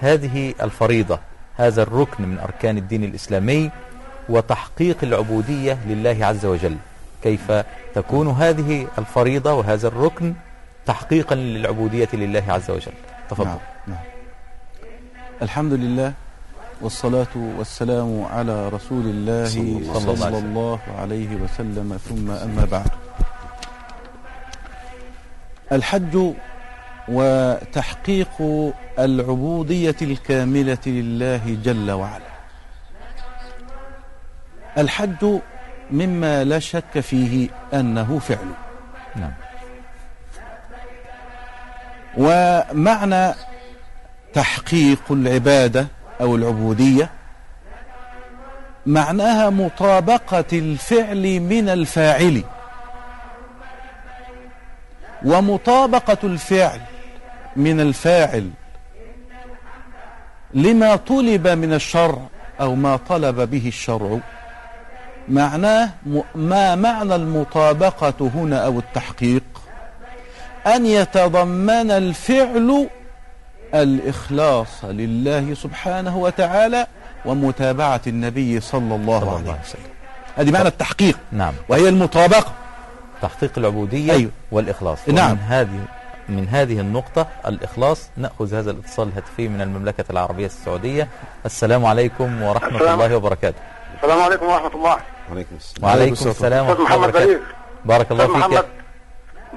هذه الفريضة هذا الركن من أركان الدين الإسلامي وتحقيق العبودية لله عز وجل كيف تكون هذه الفريضة وهذا الركن تحقيقا للعبودية لله عز وجل تفضل نعم. نعم. الحمد لله والصلاة والسلام على رسول الله صلى صلى. الله عليه وسلم ثم أما بعد الحج وتحقيق العبودية الكاملة لله جل وعلا. الحج مما لا شك فيه أنه فعل. نعم. ومعنى تحقيق العبادة أو العبودية معناها مطابقة الفعل من الفاعل. ومطابقة الفعل من الفاعل. لما طلب من الشرع أو ما طلب به الشرع معناه ما معنى المطابقة هنا أو التحقيق؟ أن يتضمن الفعل الإخلاص لله سبحانه وتعالى ومتابعة النبي صلى الله عليه الله عليه وسلم. هذه معنى التحقيق. نعم. وهي المطابقة. تحقيق العبودية أيوه. والإخلاص. نعم. هذه من هذه النقطة الإخلاص. نأخذ هذا الاتصال الهاتفي من المملكة العربية السعودية. السلام عليكم ورحمة السلام. الله وبركاته. السلام عليكم ورحمة الله. وعليكم السلام. وعليكم السلام. ورحمة الله محمد وبركاته بليغ. بارك الله فيك. محمد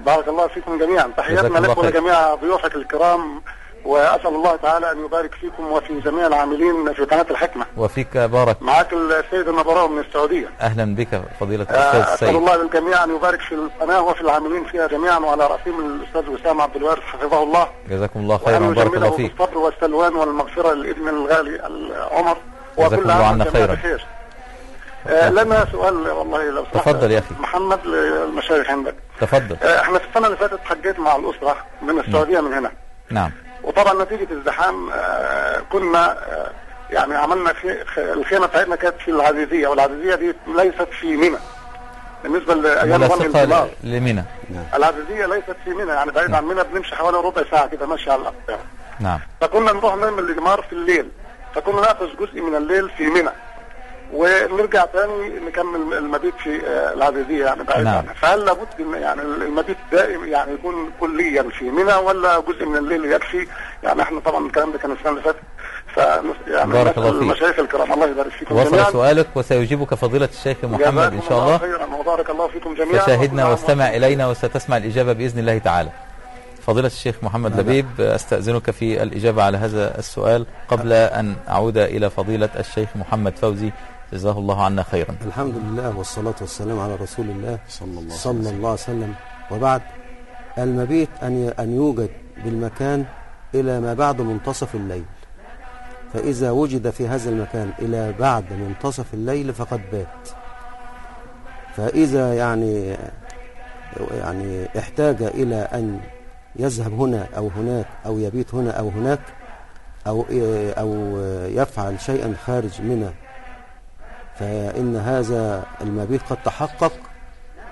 بارك الله فيكم جميعا. تحياتنا لك. ولجميع ضيوفك الكرام. وأسأل الله تعالى أن يبارك فيكم وفي جميع العاملين في قناة الحكمة. وفيك بارك. معك السيد النبراوي من السعودية. أهلا بك فضيلة آه، الأستاذ أسأل السيد الله للجميع أن يبارك في القناة وفي العاملين فيها جميعا وعلى رأسهم الأستاذ وسام عبد الوارث حفظه الله. جزاكم الله خيرا وبارك الله فيك. بالصبر والسلوان والمغفرة للابن الغالي عمر جزاكم وكل الله عنا خيرا. بخير آه، لنا سؤال والله لو سمحت تفضل يا أخي. محمد المشايخ عندك. تفضل. آه، إحنا في السنة اللي فاتت حجيت مع الأسرة من السعودية من هنا. نعم. وطبعا نتيجة الزحام آه، كنا آه، يعني عملنا الخيمة بتاعتنا كانت في العزيزية والعزيزية دي ليست في منى. بالنسبة لأيام رمي الجمار لمنى. العزيزية ليست في منى يعني بعيد عن منى بنمشي حوالي ربع ساعة كده ماشي على الاقدام نعم. فكنا نروح نعمل الجمار في الليل. فكنا نأخذ جزء من الليل في منى. ونرجع تاني نكمل المبيت في آه، العزيزية يعني بعيد نعم. عنها فهل لابد إن يعني المبيت دائم يعني يكون كليا في منى ولا جزء من الليل يكفي؟ يعني إحنا طبعا الكلام ده كان السنة اللي فاتت ف يعني بارك الله فيك. المشايخ الكرام. الله يبارك فيكم وصل جميعا. سؤالك وسيجيبك فضيلة الشيخ محمد إن شاء الله. خيرا وبارك الله فيكم جميعا. فشاهدنا واستمع إلينا وستسمع الإجابة بإذن الله تعالى. فضيلة الشيخ محمد لبيب أستأذنك في الإجابة على هذا السؤال قبل أن أعود إلى فضيلة الشيخ محمد فوزي جزاه الله عنا خيرا. الحمد لله والصلاة والسلام على رسول الله صلى الله عليه صلى وسلم الله عليه وسلم. وبعد المبيت أن أن يوجد بالمكان إلى ما بعد منتصف الليل. فإذا وجد في هذا المكان إلى بعد منتصف الليل فقد بات. فإذا يعني يعني احتاج إلى أن يذهب هنا أو هناك أو يبيت هنا أو هناك أو أو يفعل شيئا خارج منى فإن هذا المبيت قد تحقق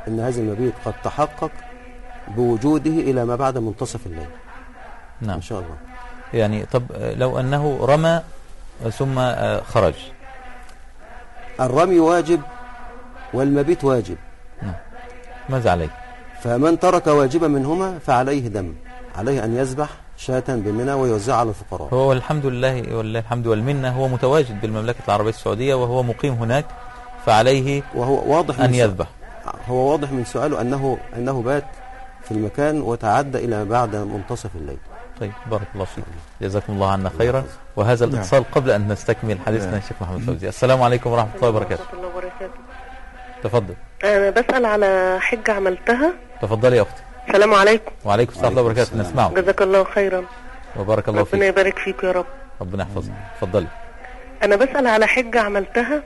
إن هذا المبيت قد تحقق بوجوده إلى ما بعد منتصف الليل. نعم. إن شاء الله. يعني طب لو أنه رمى ثم آه، خرج. الرمي واجب والمبيت واجب. ماذا عليه؟ فمن ترك واجبا منهما فعليه دم عليه أن يذبح شاة بمنى ويوزعها على الفقراء. هو الحمد لله ولله الحمد والمنة هو متواجد بالمملكة العربية السعودية وهو مقيم هناك فعليه وهو واضح أن يذبح. هو واضح من سؤاله أنه أنه بات في المكان وتعدى إلى بعد منتصف الليل. طيب بارك الله فيك. جزاكم الله عنا خيرا. وهذا الاتصال قبل أن نستكمل حديثنا نعم. الشيخ محمد فوزي. السلام عليكم ورحمة الله وبركاته. ورحمة الله وبركاته. تفضل. أنا بسأل على حجة عملتها. تفضلي يا أختي. السلام عليكم. وعليكم السلام ورحمة الله وبركاته. نسمعك جزاك الله خيرا. وبارك الله ربنا فيك. يبارك فيك يا رب. ربنا يحفظك. تفضلي أنا بسأل على حجة عملتها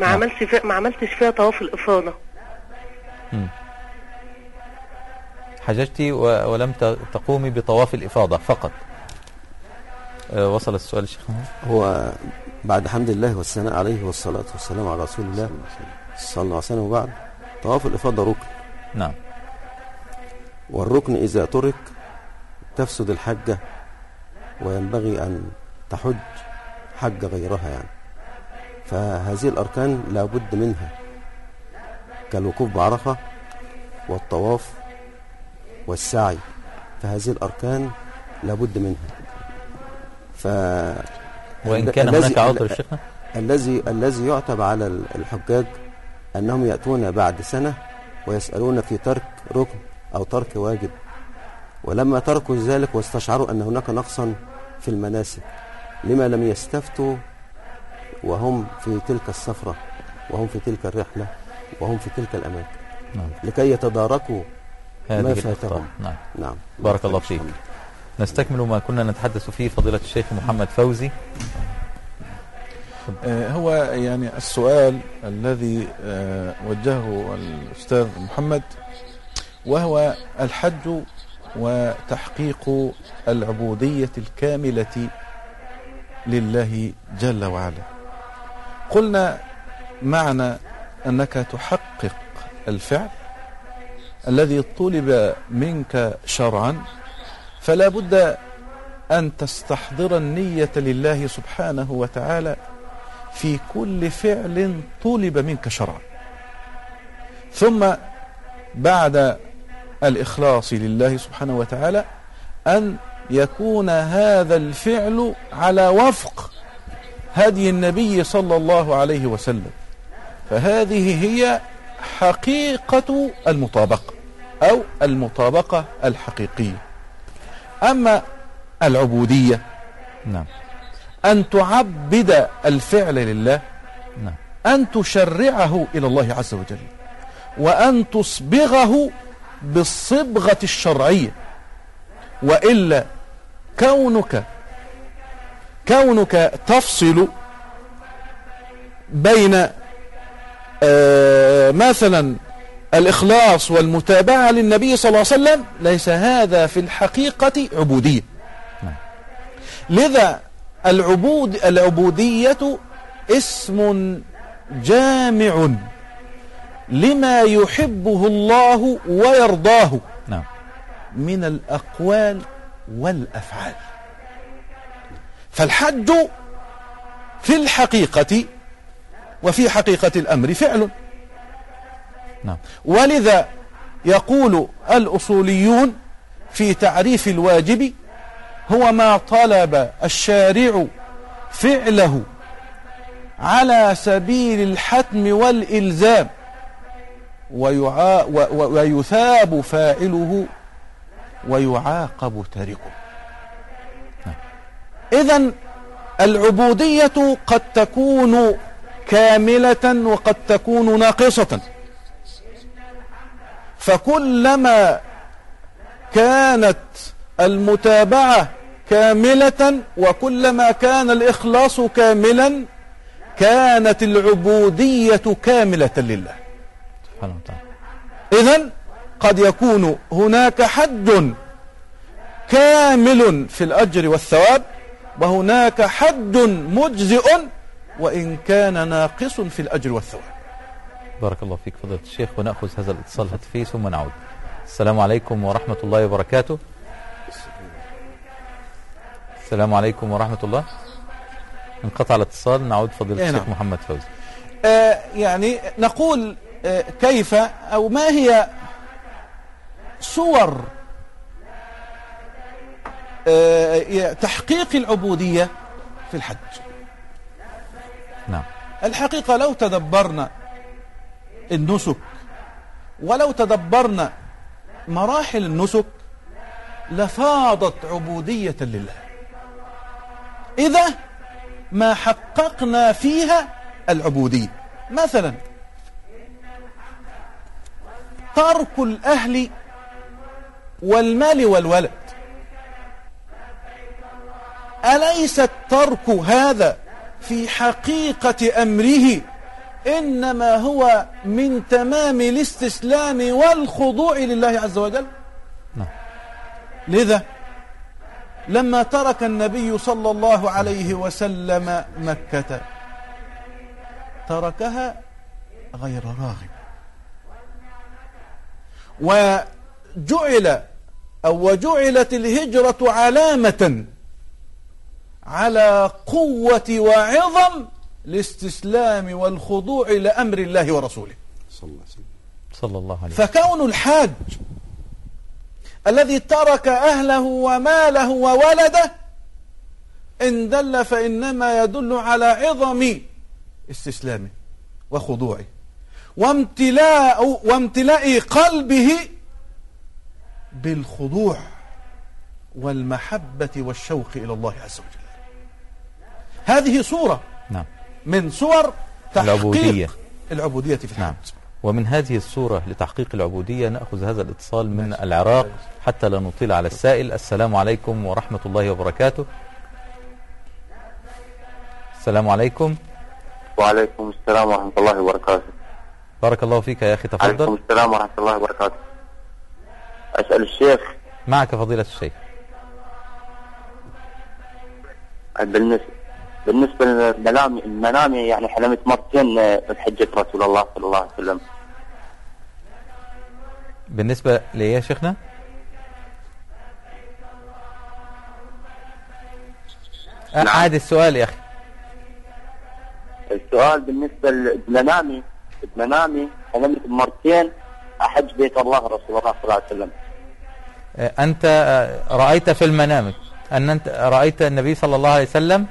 ما نعم. عملتش فيها ما عملتش فيها طواف الإفاضة حججتي و- ولم ت- تقومي بطواف الإفاضة فقط. آه، وصل السؤال الشيخ هو بعد حمد الله والثناء عليه والصلاة والسلام على رسول الله صلى الله عليه وسلم وبعد. طواف الإفاضة ركن. نعم. والركن إذا ترك تفسد الحجة وينبغي أن تحج حج غيرها يعني. فهذه الأركان لا بد منها كالوقوف بعرفة والطواف والسعي. فهذه الأركان لا بد منها. ف وإن كان الذي- هناك عذر شيخنا؟ الذي الذي يعتب على الحجاج أنهم يأتون بعد سنة ويسألون في ترك ركن. أو ترك واجب ولما تركوا ذلك واستشعروا أن هناك نقصا في المناسك لما لم يستفتوا وهم في تلك السفرة وهم في تلك الرحلة وهم في تلك الأماكن. نعم. لكي يتداركوا ما فاتهم. نعم. نعم. بارك الله فيك. نستكمل ما كنا نتحدث فيه فضيلة الشيخ محمد فوزي. آه، هو يعني السؤال الذي آه، وجهه الأستاذ محمد وهو الحج وتحقيق العبودية الكاملة لله جل وعلا. قلنا معنى أنك تحقق الفعل الذي طلب منك شرعا فلا بد أن تستحضر النية لله سبحانه وتعالى في كل فعل طلب منك شرعا. ثم بعد الإخلاص لله سبحانه وتعالى أن يكون هذا الفعل على وفق هدي النبي صلى الله عليه وسلم. فهذه هي حقيقة المطابقة أو المطابقة الحقيقية. أما العبودية نعم. أن تعبد الفعل لله نعم. أن تشرعه إلى الله عز وجل وأن تصبغه بالصبغة الشرعية. وإلا كونك كونك تفصل بين آه، مثلا الإخلاص والمتابعة للنبي صلى الله عليه وسلم ليس هذا في الحقيقة عبودية. لذا العبود العبودية اسم جامع. لما يحبه الله ويرضاه. نعم. من الأقوال والأفعال. فالحج في الحقيقة وفي حقيقة الأمر فعل. نعم. ولذا يقول الأصوليون في تعريف الواجب هو ما طلب الشارع فعله على سبيل الحتم والإلزام. ويعا ويثاب فاعله ويعاقب تاركه. إذا العبودية قد تكون كاملة وقد تكون ناقصة. فكلما كانت المتابعة كاملة وكلما كان الإخلاص كاملا كانت العبودية كاملة لله. سبحانه وتعالى. إذا قد يكون هناك حد كامل في الأجر والثواب وهناك حد مجزئ وإن كان ناقص في الأجر والثواب. بارك الله فيك فضيلة الشيخ ونأخذ هذا الاتصال الهاتفي ثم نعود. السلام عليكم ورحمة الله وبركاته. السلام عليكم ورحمة الله. انقطع الاتصال نعود فضيلة إيه الشيخ نعم. محمد فوزي. آه يعني نقول كيف أو ما هي صور آه تحقيق العبودية في الحج؟ نعم. الحقيقة لو تدبرنا النسك ولو تدبرنا مراحل النسك لفاضت عبودية لله. إذا ما حققنا فيها العبودية. مثلا ترك الأهل والمال والولد. أليس الترك هذا في حقيقة أمره؟ إنما هو من تمام الاستسلام والخضوع لله عز وجل. نعم. لذا لما ترك النبي صلى الله عليه وسلم مكة تركها غير راغب. وجعل أو وجعلت الهجرة علامة على قوة وعظم الاستسلام والخضوع لأمر الله ورسوله. صلى الله عليه وسلم. صلى الله عليه وسلم. فكون الحاج الذي ترك أهله وماله وولده إن دل فإنما يدل على عظم استسلامه وخضوعه. وامتلاء وامتلاء قلبه بالخضوع والمحبة والشوق إلى الله عز وجل. هذه صورة نعم. من صور تحقيق العبودية. العبودية في الحج نعم ومن هذه الصورة لتحقيق العبودية نأخذ هذا الاتصال من العراق حتى لا نطيل على السائل. السلام عليكم ورحمة الله وبركاته. السلام عليكم. وعليكم السلام ورحمة الله وبركاته. بارك الله فيك يا أخي عليكم تفضل السلام ورحمة الله وبركاته. أسأل الشيخ. معك فضيلة الشيخ. بالنسبة بالنسبة للمنام يعني حلمت مرتين بحجة رسول الله صلى الله عليه وسلم. بالنسبة لإيه يا شيخنا؟ نعم. أعاد السؤال يا أخي. السؤال بالنسبة لمنامي بمنامي حلمت مرتين أحج بيت الله رسول الله صلى الله عليه وسلم. آه، أنت آه، رأيت في المنام أن أنت رأيت النبي صلى الله عليه وسلم؟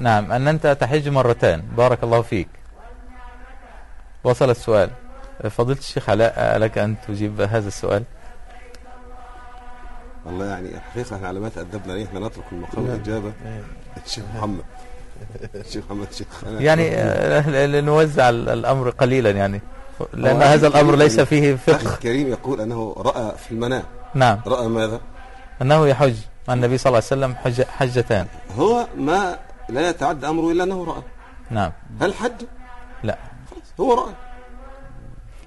نعم أن أنت تحج مرتان بارك الله فيك. وصل السؤال. فضيلة الشيخ علاء لك أن تجيب هذا السؤال؟ والله يعني الحقيقة على ما تأدبنا ليه إحنا نترك المقام الإجابة. الشيخ محمد. الشيخ محمد أنا- يعني آه، لنوزع ال- الأمر قليلا يعني. لأن هذا أخي الأمر ليس فيه أخي فقه. الكريم يقول أنه رأى في المنام. نعم. رأى ماذا؟ أنه يحج. النبي صلى الله عليه وسلم حج حجتان. هو ما لا يتعدى أمره إلا أنه رأى. نعم. هل حج؟ لا. هو رأى.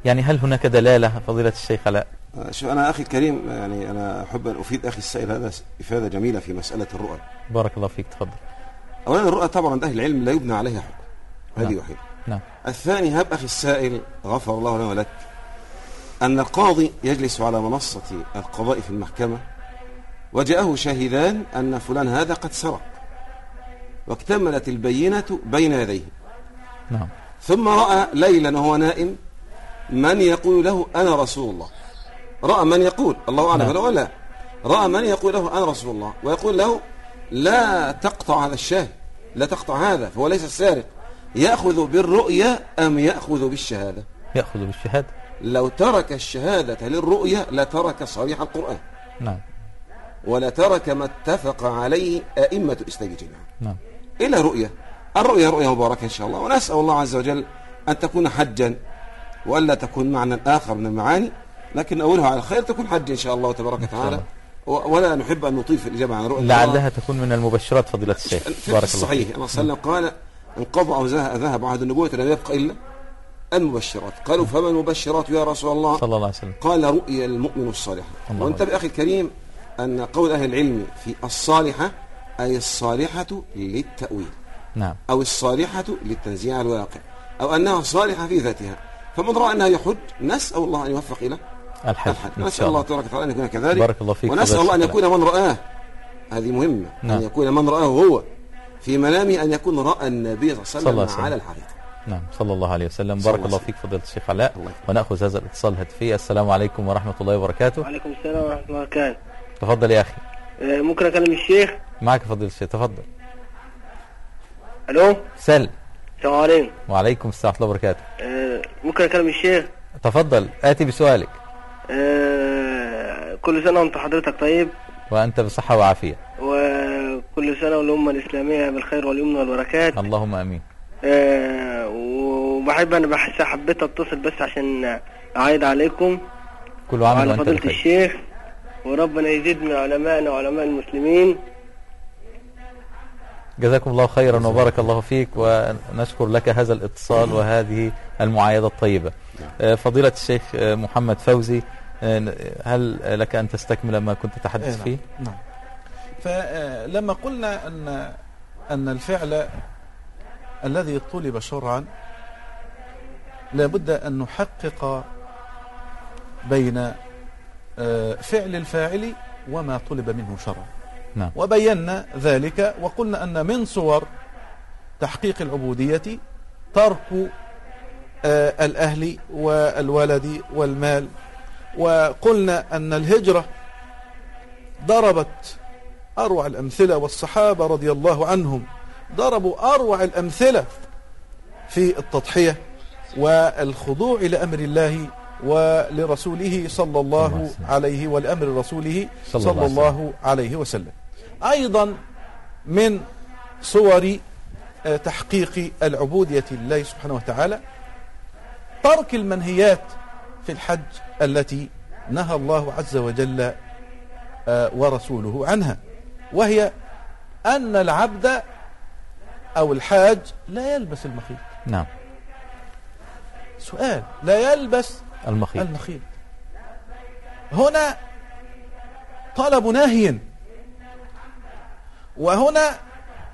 يعني هل هناك دلالة فضيلة الشيخ علاء آه، شوف أنا أخي الكريم يعني أنا أحب أن أفيد أخي السائل هذا إفادة جميلة في مسألة الرؤى. بارك الله فيك تفضل. أولا الرؤى طبعا عند أهل العلم لا يبنى عليها حكم. هذه نعم. وحيدة نعم. الثاني هب أخي السائل غفر الله لنا ولك أن القاضي يجلس على منصة القضاء في المحكمة وجاءه شاهدان أن فلان هذا قد سرق واكتملت البينة بين يديه. نعم. ثم رأى ليلا وهو نائم من يقول له أنا رسول الله. رأى من يقول الله أعلم نعم. هل هو لا رأى من يقول له أنا رسول الله ويقول له لا تقطع هذا الشاهد. لا تقطع هذا فهو ليس السارق يأخذ بالرؤية أم يأخذ بالشهادة؟ يأخذ بالشهادة. لو ترك الشهادة للرؤية لترك صريح القرآن. نعم. ولا ترك ما اتفق عليه أئمة جميعا. نعم. إلى رؤية. الرؤية رؤية مباركة إن شاء الله. ونسأل الله عز وجل أن تكون حجا وألا تكون معنى آخر من المعاني. لكن أولها على الخير تكون حج إن شاء الله تبارك وتعالى. ولا نحب أن نطيل في الإجابة عن رؤية لعلها تكون من المبشرات فضيلة الشيخ. بارك الله فيك. النبي صلى الله عليه وسلم قال انقضى أو ذه- ذهب عهد النبوة لم يبقى إلا المبشرات. قالوا فما المبشرات يا رسول الله؟ صلى الله عليه وسلم. قال رؤيا المؤمن الصالحة الله وانتبه أخي الكريم أن قول أهل العلم في الصالحة أي الصالحة للتأويل. نعم. أو الصالحة للتنزيع على الواقع. أو أنها صالحة في ذاتها. فمن رأى أنها يحج نسأل الله أن يوفق إلى الحج الحج نسأل شاء الله الله. تبارك وتعالى أن يكون كذلك. بارك الله فيك. ونسأل الله أن يكون من رآه. هذه مهمة. نعم. أن يكون من رآه هو. في منامه أن يكون رأى النبي صلى الله عليه وسلم. على الحقيقة نعم صلى الله عليه وسلم. بارك الله الله فيك فضيلة الشيخ علاء. ونأخذ هذا الاتصال الهاتفي السلام عليكم ورحمة الله وبركاته. وعليكم السلام ورحمة الله وبركاته. تفضل يا أخي. آه، ممكن أكلم الشيخ؟ معك فضيلة الشيخ تفضل. ألو؟ سل. السلام عليكم. وعليكم السلام ورحمة الله وبركاته. آه، ممكن أكلم الشيخ؟ تفضل آتي بسؤالك. كل سنة وأنت حضرتك طيب. وأنت بصحة وعافية. وكل سنة والأمة الإسلامية بالخير واليمن والبركات. اللهم أمين. آه، وبحب أنا بحس حبيت أتصل بس عشان أعيد عليكم. كل عام وعلى فضيلة الشيخ وربنا يزيد من علمائنا وعلماء المسلمين. جزاكم الله خيرا وبارك الله فيك ونشكر لك هذا الاتصال وهذه المعايدة الطيبة. آه، فضيلة الشيخ آه، محمد فوزي آه، هل لك أن تستكمل ما كنت إيه تحدث نعم. فيه؟ نعم. فلما قلنا أن أن الفعل الذي طلب شرعا لابد أن نحقق بين آه، فعل الفاعل وما طلب منه شرعا. نعم. وبينا ذلك وقلنا أن من صور تحقيق العبودية ترك آه، الأهل والولد والمال. وقلنا أن الهجرة ضربت أروع الأمثلة والصحابة رضي الله عنهم. ضربوا أروع الأمثلة في التضحية والخضوع إلى أمر الله ولرسوله صلى الله عليه ولأمر رسوله صلى عليه الله عليه وسلم. أيضا من صور آه، تحقيق العبودية لله سبحانه وتعالى ترك المنهيات في الحج التي نهى الله عز وجل آه، ورسوله عنها. وهي أن العبد أو الحاج لا يلبس المخيط. نعم. سؤال لا يلبس المخيط. المخيط. هنا طلب نهي. وهنا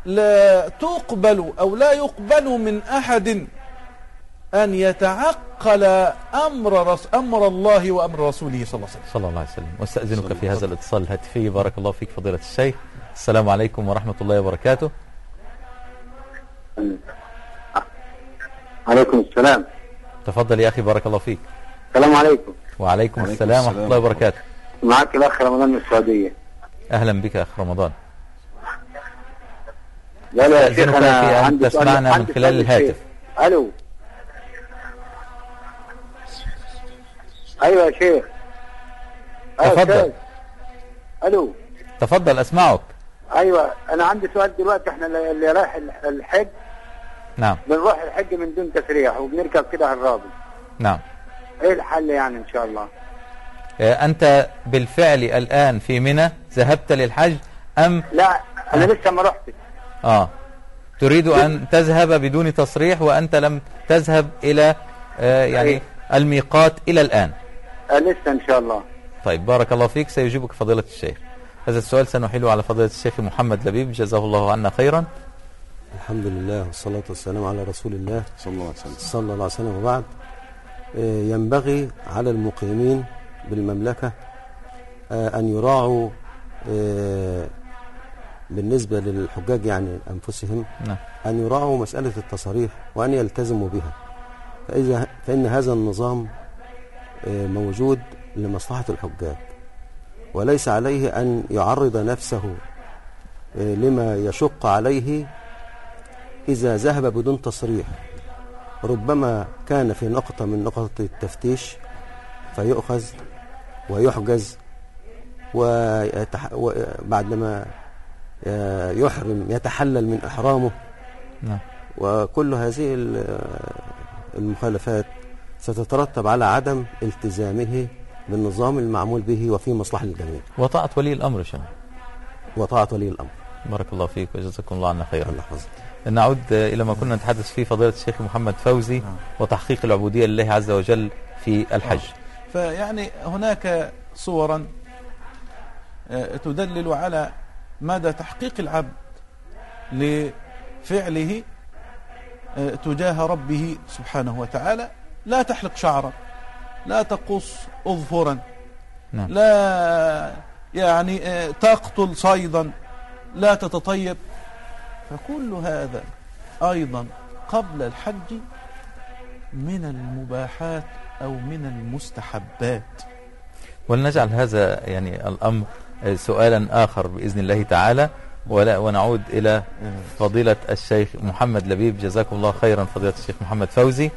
لا تقبل أو لا يقبل من أحد أن يتعقل أمر, رس أمر الله وأمر رسوله صلى الله عليه وسلم. صلى الله عليه وسلم. وأستأذنك في هذا الاتصال الهاتفي. بارك الله فيك فضيلة الشيخ. السلام عليكم ورحمة الله وبركاته. عليكم السلام. تفضل يا أخي بارك الله فيك. السلام عليكم. وعليكم وعليكم السلام ورحمة. الله وبركاته. معك الأخ رمضان من السعودية. أهلا بك أخ رمضان. لا لا يا شيخ أنا في أن عندي سؤال- تسمعنا من خلال الهاتف. للشيخ. أيوه يا شيخ. أيوة تفضل. ألو. تفضل أسمعك. أيوه أنا عندي سؤال دلوقتي إحنا اللي رايح الح- الحج. نعم. بنروح الحج من دون تسريح وبنركب كده على الرابط نعم. إيه الحل يعني إن شاء الله؟ آه، أنت بالفعل الآن في منى ذهبت للحج أم؟ لا أنا لسه ما رحتش. آه. تريد أن تذهب بدون تصريح وأنت لم تذهب إلى آه، يعني. الميقات إلى الآن. آه، لسه إن شاء الله؟ طيب بارك الله فيك. سيجيبك فضيلة الشيخ. هذا السؤال سنحيله على فضيلة الشيخ محمد لبيب. جزاه الله عنا خيرا. الحمد لله والصلاة والسلام على رسول الله. صلى الله عليه وسلم. صلى الله عليه وسلم وبعد. آه، ينبغي على المقيمين بالمملكة آه، أن يراعوا آه، بالنسبة للحجاج يعني أنفسهم نعم. أن يراعوا مسألة التصاريح وأن يلتزموا بها. فإذا فإن هذا النظام موجود لمصلحة الحجاج وليس عليه أن يعرض نفسه آه، لما يشق عليه إذا ذهب بدون تصريح ربما كان في نقطة من نقط التفتيش فيؤخذ ويحجز. وبعدما آه، يحرم يتحلل من إحرامه نعم وكل هذه ال- المخالفات ستترتب على عدم التزامه بالنظام المعمول به وفي مصلحة الجميع وطاعة ولي الأمر شان وطاعة ولي الأمر. بارك الله فيك وجزاكم الله عنا خيرا. الله يحفظك. نعود إلى ما كنا نتحدث فيه فضيلة الشيخ محمد فوزي وتحقيق العبودية لله عز وجل في الحج. فيعني هناك صورا آه، تدلل على مدى تحقيق العبد لفعله آه، تجاه ربه سبحانه وتعالى. لا تحلق شعرا لا تقص أظفرا نعم. لا يعني آه، تقتل صيدا لا تتطيب. فكل هذا أيضا قبل الحج من المباحات أو من المستحبات. ولنجعل هذا يعني الأمر آه، سؤالا آخر بإذن الله تعالى ولا ونعود إلى فضيلة الشيخ محمد لبيب. جزاكم الله خيرا فضيلة الشيخ محمد فوزي.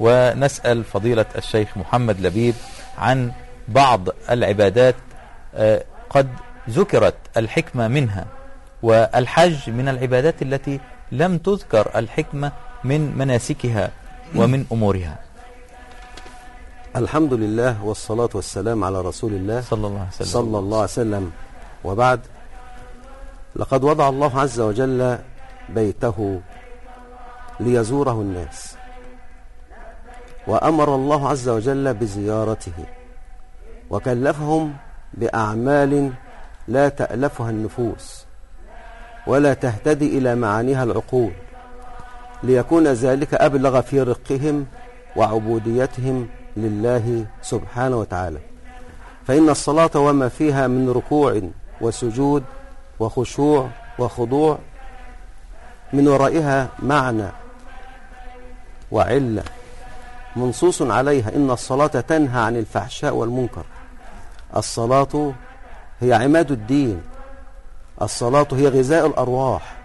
ونسأل فضيلة الشيخ محمد لبيب عن بعض العبادات آه، قد ذكرت الحكمة منها والحج من العبادات التي لم تذكر الحكمة من مناسكها ومن أمورها. الحمد لله والصلاة والسلام على رسول الله صلى الله عليه وسلم. صلى الله عليه وسلم. وبعد لقد وضع الله عز وجل بيته ليزوره الناس. وأمر الله عز وجل بزيارته وكلفهم بأعمال لا تألفها النفوس ولا تهتدي إلى معانيها العقول ليكون ذلك أبلغ في رقهم وعبوديتهم لله سبحانه وتعالى. فإن الصلاة وما فيها من ركوع وسجود وخشوع وخضوع من ورائها معنى وعلة. منصوص عليها إن الصلاة تنهى عن الفحشاء والمنكر. الصلاة هي عماد الدين. الصلاة هي غذاء الأرواح.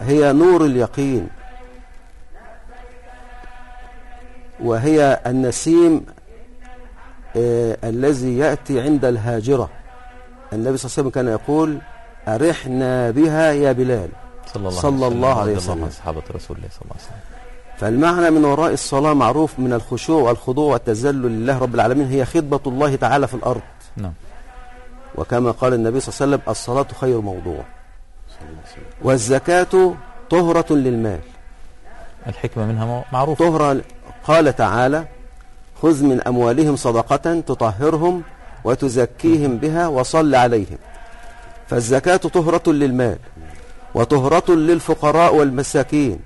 هي نور اليقين. وهي النسيم آه الذي يأتي عند الهاجرة. النبي صلى الله عليه وسلم كان يقول أرحنا بها يا بلال. صلى الله, صلى الله عليه وسلم. صحابة رسول الله صلى الله عليه وسلم. فالمعنى من وراء الصلاة معروف من الخشوع والخضوع والتذلل لله رب العالمين هي خطبة الله تعالى في الأرض. نعم. وكما قال النبي صلى الله عليه وسلم الصلاة خير موضوع. والزكاة طهرة للمال. الحكمة منها معروفة. طهرة قال تعالى خذ من أموالهم صدقة تطهرهم وتزكيهم بها وصل عليهم. فالزكاة طهرة للمال وطهرة للفقراء والمساكين.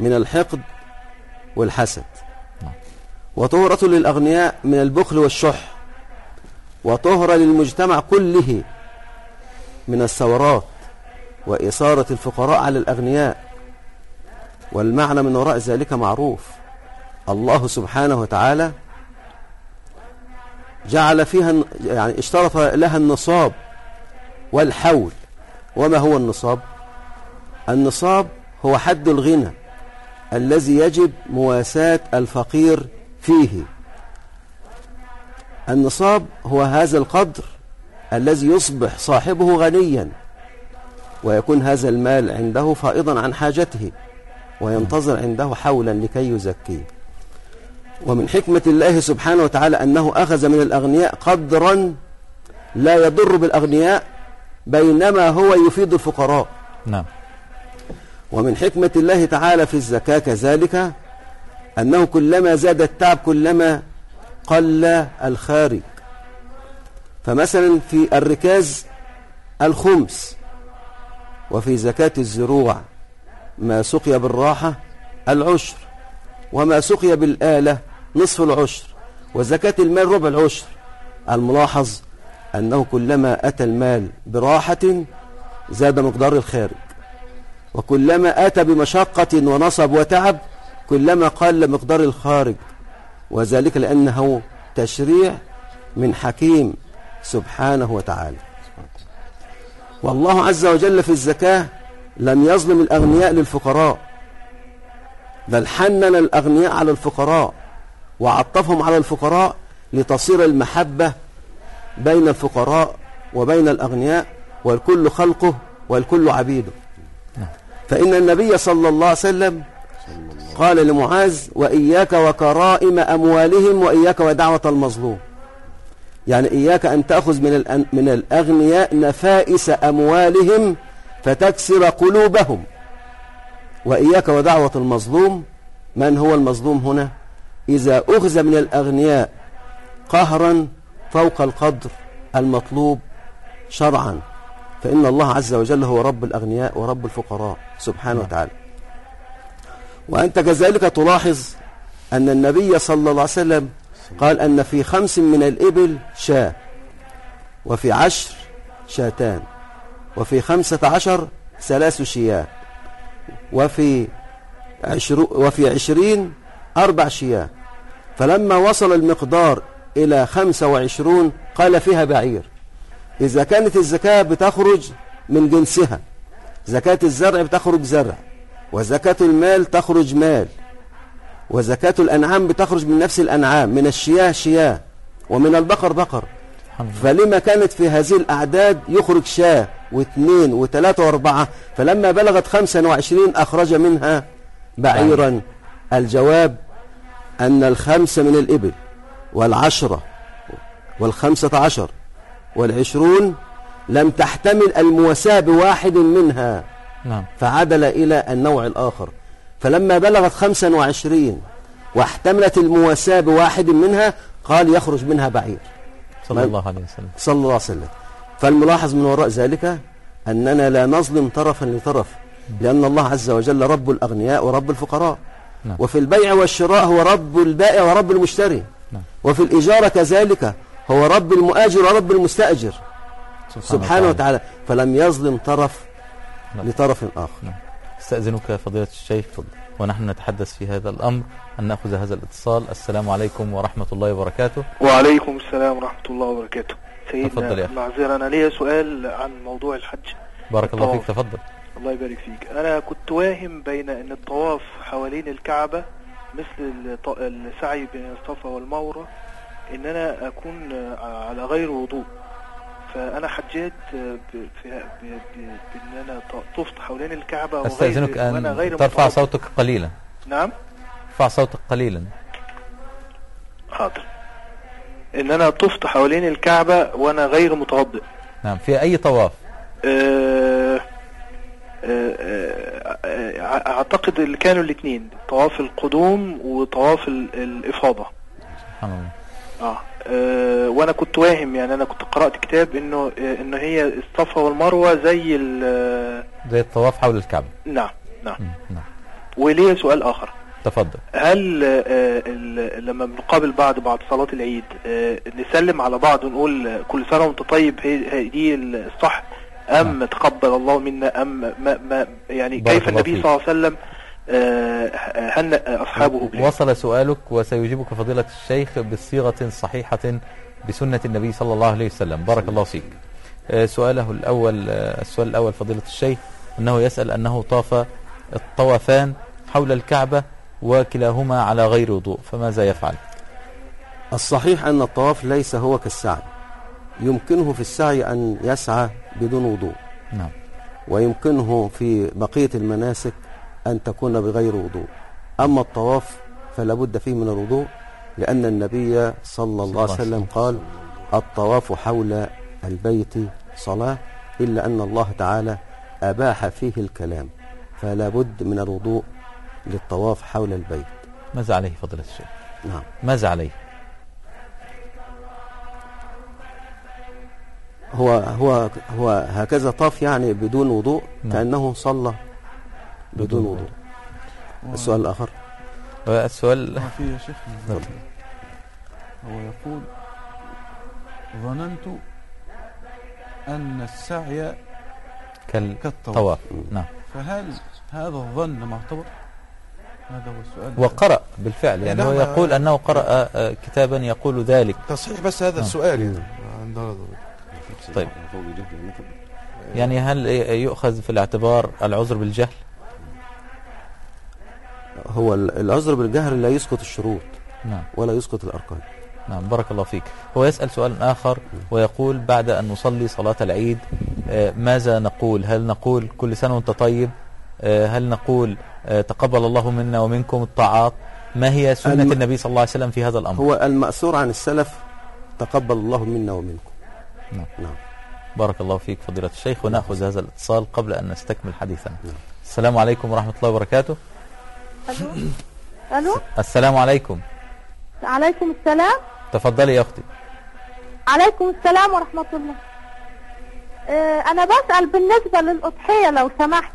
من الحقد والحسد. وطهرة للأغنياء من البخل والشح. وطهرة للمجتمع كله من الثورات وإثارة الفقراء على الأغنياء. والمعنى من وراء ذلك معروف. الله سبحانه وتعالى جعل فيها يعني اشترط لها النصاب والحول. وما هو النصاب؟ النصاب هو حد الغنى. الذي يجب مواساة الفقير فيه. النصاب هو هذا القدر الذي يصبح صاحبه غنيا ويكون هذا المال عنده فائضا عن حاجته وينتظر عنده حولا لكي يزكيه ومن حكمة الله سبحانه وتعالى أنه أخذ من الأغنياء قدرا لا يضر بالأغنياء بينما هو يفيد الفقراء. نعم. ومن حكمة الله تعالى في الزكاة كذلك أنه كلما زاد التعب كلما قل الخارج. فمثلا في الركاز الخمس وفي زكاة الزروع ما سقي بالراحة العشر وما سقي بالآلة نصف العشر وزكاة المال ربع العشر. الملاحظ أنه كلما أتى المال براحة زاد مقدار الخارج. وكلما أتى بمشقة ونصب وتعب كلما قل مقدار الخارج. وذلك لأنه تشريع من حكيم سبحانه وتعالى. والله عز وجل في الزكاة لم يظلم الأغنياء للفقراء بل حنن الأغنياء على الفقراء وعطفهم على الفقراء لتصير المحبة بين الفقراء وبين الأغنياء والكل خلقه والكل عبيده. فإن النبي صلى الله عليه وسلم قال لمعاذ وإياك وكرائم أموالهم وإياك ودعوة المظلوم. يعني إياك أن تأخذ من من الأغنياء نفائس أموالهم فتكسر قلوبهم. وإياك ودعوة المظلوم من هو المظلوم هنا؟ إذا أخذ من الأغنياء قهرا فوق القدر المطلوب شرعا. فإن الله عز وجل هو رب الأغنياء ورب الفقراء. سبحانه وتعالى. وأنت كذلك تلاحظ أن النبي صلى الله عليه وسلم قال أن في خمس من الإبل شاة وفي عشر شاتان وفي خمسة عشر ثلاث شياه وفي عشرو وفي عشرين أربع شياه. فلما وصل المقدار إلى خمسة وعشرون قال فيها بعير. إذا كانت الزكاة بتخرج من جنسها. زكاة الزرع بتخرج زرع وزكاة المال تخرج مال وزكاة الأنعام بتخرج من نفس الأنعام من الشياه شياه ومن البقر بقر. فلما كانت في هذه الأعداد يخرج شاه واثنين وثلاثة وأربعة فلما بلغت خمسة وعشرين أخرج منها بعيرا. الجواب أن الخمسة من الإبل والعشرة والخمسة عشر والعشرون لم تحتمل المواساة بواحد منها. نعم. فعدل إلى النوع الآخر. فلما بلغت خمسا وعشرين واحتملت المواساة بواحد منها قال يخرج منها بعير. صلى الله عليه وسلم. صلى الله عليه وسلم. فالملاحظ من وراء ذلك أننا لا نظلم طرفا لطرف لأن الله عز وجل رب الأغنياء ورب الفقراء. نعم. وفي البيع والشراء هو رب البائع ورب المشتري. نعم. وفي الإجارة كذلك هو رب المؤاجر ورب المستأجر. سبحانه وتعالى. فلم يظلم طرف نعم. لطرف آخر. استأذنك فضيلة الشيخ. ونحن نتحدث في هذا الأمر أن نأخذ هذا الاتصال. السلام عليكم ورحمة الله وبركاته. وعليكم السلام ورحمة الله وبركاته. تفضل يا سيدنا. معذرة أنا ليا سؤال عن موضوع الحج. بارك الله الطواف. فيك تفضل. الله يبارك فيك. أنا كنت واهم بين أن الطواف حوالين الكعبة مثل الط- السعي بين الصفا والمروة أن أنا أكون آه، على غير وضوء. فأنا حجيت ب- في ب- ب- بأن أنا ط- طفت حوالين أستأذنك وأنا أن غير ترفع متوضئ. صوتك قليلا. نعم؟ ارفع صوتك قليلا. حاضر. إن أنا طفت حوالين الكعبة وأنا غير متوضئ. نعم في أي طواف؟ آه، آه، آه، أعتقد اللي كانوا الاثنين طواف القدوم وطواف ال- الإفاضة. سبحان الله. آه. وأنا كنت واهم يعني أنا كنت قرأت كتاب إنه آه، ان هي الصفا والمروة زي ال- زي الطواف حول الكعبة. نعم نعم. نعم. وليه سؤال آخر. تفضل. هل آه، لما بنقابل بعض بعد صلاة العيد آه، نسلم على بعض ونقول آه، كل سنة وأنت طيب هي هي دي الصح؟ أم تقبل الله منا أم ما ما يعني كيف النبي. صلى الله عليه وسلم آه، هنأ أصحابه بذلك؟ وصل سؤالك وسيجيبك فضيلة الشيخ بصيغة صحيحة بسنة النبي صلى الله عليه وسلم. بارك الله فيك. آه، سؤاله الأول آه، السؤال الأول فضيلة الشيخ أنه يسأل أنه طاف الطوافان حول الكعبة وكلاهما على غير وضوء فماذا يفعل؟ الصحيح أن الطواف ليس هو كالسعي. يمكنه في السعي أن يسعى بدون وضوء. نعم. ويمكنه في بقية المناسك أن تكون بغير وضوء. أما الطواف فلا بد فيه من الوضوء لأن النبي صلى الله عليه وسلم قال الطواف حول البيت صلاة إلا أن الله تعالى أباح فيه الكلام. فلا بد من الوضوء للطواف حول البيت. ماذا عليه فضيلة الشيخ؟ نعم. ماذا عليه؟ هو هو هو هكذا طاف يعني بدون وضوء نعم. كأنه صلى. بدون وضوء. السؤال الآخر. السؤال ما في يا شيخ؟ نعم. هو يقول ظننت أن السعي كال- كالطواف. طواف. نعم. فهل هذا الظن معتبر؟ هذا هو السؤال. وقرأ بالفعل. يعني هو نعم. يقول أنه قرأ آه، كتابا يقول ذلك. تصحيح بس هذا نعم. السؤال يعني. عند هذا طيب. يعني هل يؤخذ في الاعتبار العذر بالجهل؟ هو ال- العذر بالجهل لا يسقط الشروط نعم. ولا يسقط الأركان. نعم بارك الله فيك. هو يسأل سؤال آخر ويقول بعد أن نصلي صلاة العيد آه، ماذا نقول؟ هل نقول كل سنة وأنت طيب؟ آه، هل نقول آه، تقبل الله منا ومنكم الطاعات؟ ما هي سنة الم- النبي صلى الله عليه وسلم في هذا الأمر؟ هو المأثور عن السلف تقبل الله منا ومنكم. نعم. نعم. بارك الله فيك فضيلة الشيخ. ونأخذ هذا الاتصال قبل أن نستكمل حديثنا. السلام عليكم ورحمة الله وبركاته. ألو؟ ألو؟ السلام عليكم. عليكم السلام. تفضلي يا أختي. عليكم السلام ورحمة الله. آه أنا بسأل بالنسبة للأضحية لو سمحت.